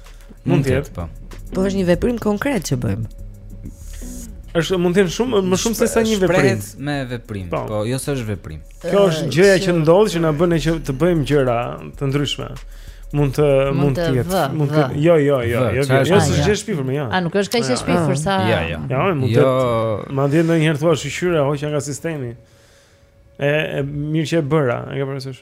Mund të jetë po. Po është një veprim konkret që bëjmë. Është mund të jetë shumë më shumë se sa një veprim. Shprehet me veprim, po, po jo s'është veprim. Kjo është gjëja që ndodh që na bën që të bëjmë gjëra të ndryshme. Mund të mund të jetë, mund të jo jo jo, jo jo, jo s'është gjë e shpifur më jo. A nuk është kaq e shpifur sa? Jo jo. Jo, mund të. Madje ndonjëherë thua shyqyr e hoqa nga sistemi. E mirë që e bëra, e ke parasysh?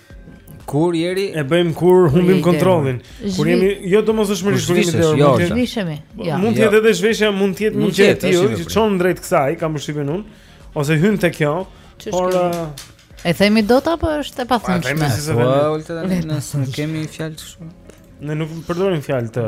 Kur Jeri e bëjmë kur humbim kontrollin. Kur jemi jo domosdoshmërisht kur jemi dorë, mund të zhvishemi. Po, jo. Mund të jetë edhe zhveshja, mund të jetë një gjë e tillë që çon drejt kësaj, kam përshtypjen unë, ose hyn te kjo. Por uh, e themi dot apo është e pathënshme? Po, Olta tani nëse kemi fjalë kështu. Ne nuk përdorim fjalë të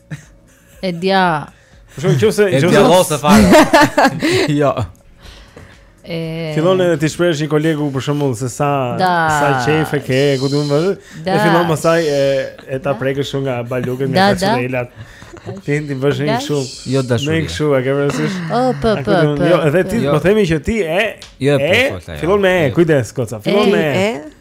E dja. Shumë qose, qose. E dja vose fare. Jo. E... Fillon edhe ti shprehësh një kolegu për shembull se sa da, sa qejf e ke, ku do të thotë? E fillon më pas e e ta prekësh shumë nga balukët, nga çrelat. Ti ndi bësh një kështu. Jo dashuri. Një kështu, a ke vërsysh? O, p, p, p. Jo, edhe ti, jo. po themi që ti e... Jo, e, po, fillon me e, kujdes, koca, fillon me e.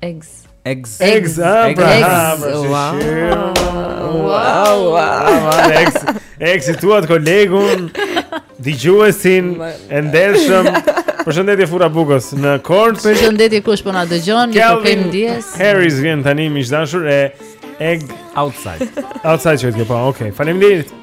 Eks. Eks. Eks. Eks. Wow. Wow. Eks. Eksituat kolegun. Dëgjuesin e ndershëm. Përshëndetje Furra e Bukës në Korçë. Përshëndetje kush po na dëgjon, ju kërkojmë ndjesë. Harris vjen tani miq të dashur me Egg outside. Outside çoj ti po. Okej. Faleminderit.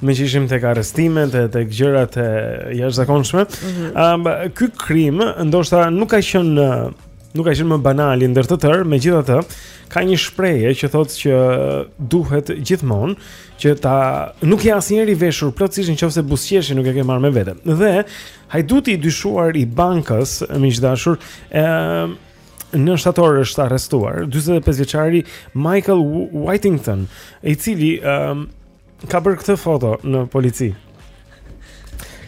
Meqë ishim tek arrestimet e tek gjërat e jashtëzakonshme, ëm mm -hmm. um, ky krim ndoshta nuk ka qenë nuk ka qenë më banali ndër të tërë, megjithatë ka një shprehje që thotë që duhet gjithmonë që ta nuk je asnjëherë i veshur plotësisht nëse buzëqeshjen nuk e ke marrë me vete. Dhe hajduti i dyshuar i bankës, miq të dashur, ë në shtator është arrestuar 45-vjeçari Michael Whittington, i cili ë Ka bërë këtë foto në polici.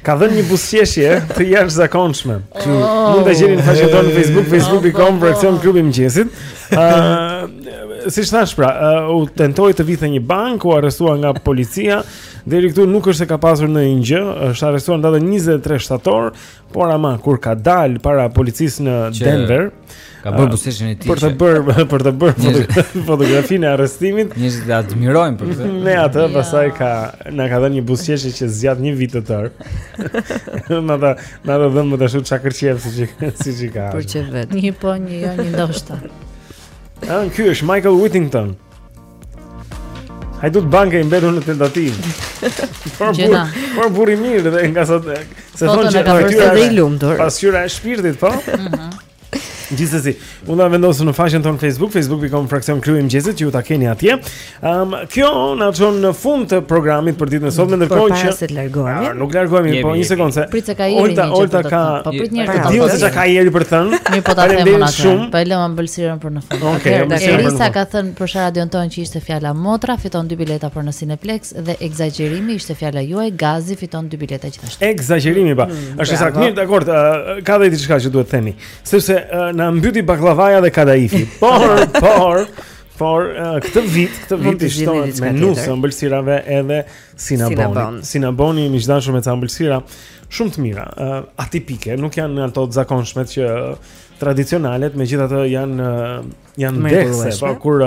Ka dhënë një buzëqeshje të jashtëzakonshme. Oh. Mund ta gjeni në faqen tonë në Facebook, facebook.com fraksion klubi i mëngjesit. Ëh, siç thashë pra, uh, u tentoi të vidhte një bankë, u arrestua nga policia. Deri këtu nuk është se ka pasur ndonjë gjë, është arrestuar në datën 23 shtator, Por ama kur ka dal para policisë në Denver, ka bërë uh, buzëqeshjen e tij. Për të bërë për të bërë fotografinë e arrestimit. Njerëzit e admirojnë për këtë. Në atë pastaj ka na ka dhënë një buzëqeshje që zgjat një vit të tërë. Na dha na dha dhëmbët ashtu çakërr-qejf siç siç i ka. Për çe vet. Një po një jo një ndoshta. Ëh, ky është Michael Whittington. Hajdut banke i mbetur në tentativë. Por burrë, por burrë i mirë dhe nga sa të se thonë që ka bërë edhe i lumtur. Pasqyra e shpirtit, po? Mhm. Gjithsesi, unë e kam vendosur në faqen tonë Facebook, facebook.com fraksion klubi i mëngjesit, që ju ta keni atje. Ëm, um, kjo na çon në fund të programit për ditën e sotme, ndërkohë që para se të largohemi. Ah, nuk largohemi, po një sekondë se. Prit se ka Jeri. Olta, Olta ka. Po prit një herë ti. Dëgjo se çka ka Jeri për të thënë. Mirë, po ta them atë. Po e lëmë ëmbëlsirën. për në fund. Okej, okay, më shumë. Erisa ka thënë për sharadën tonë që ishte fjala motra, fiton dy bileta për në Cineplex dhe ekzagjerimi ishte fjala juaj, Gazi fiton dy bileta gjithashtu. Ekzagjerimi pa. Mm, është saktë, mirë, dakord, ka dhe diçka që duhet të themi. Sepse na mbyti baklavaja dhe kadaifi. Por, por Por uh, këtë vit, këtë vit i shtohet menusë së ëmbëlsirave edhe Cinnaboni. Cinnaboni, miq të dashur, me ca ëmbëlsira shumë të mira, uh, atipike, nuk janë ato të zakonshme që tradicionalet megjithatë janë janë ndekse, po kur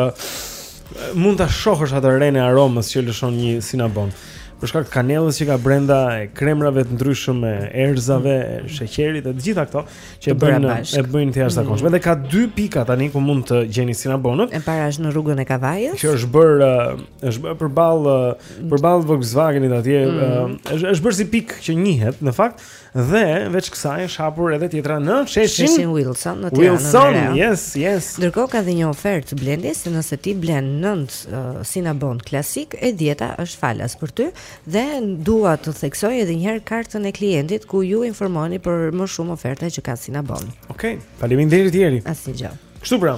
mund ta shohësh atë renë e aromës që lëshon një Cinnabon. Për shkak të kanellës që ka brenda, e kremrave të ndryshëm, e erëzave, e mm. sheqerit, e të gjitha këto që e bëjnë e bëjnë të jashtëzakonshme. Mm. Dhe ka dy pika tani ku mund të gjeni Cinnabonët. E para është në rrugën e Kavajës. Që është bër është bër përballë përballë Volkswagenit atje, mm. është është bërë si pikë që njihet në fakt Dhe veç kësaj është hapur edhe tjetra në sheshin Sheshin Wilson në Tiranë. Wilson, yes, yes. Ndërkohë ka dhe një ofertë, Blendi, se nëse ti blen 9 uh, Cinnabon klasik, e dhjeta është falas për ty dhe dua të theksoj edhe një herë kartën e klientit ku ju informoni për më shumë oferta që ka Cinnabon. Okej, okay. faleminderit Jeri. Asnjë gjë. Kështu pra.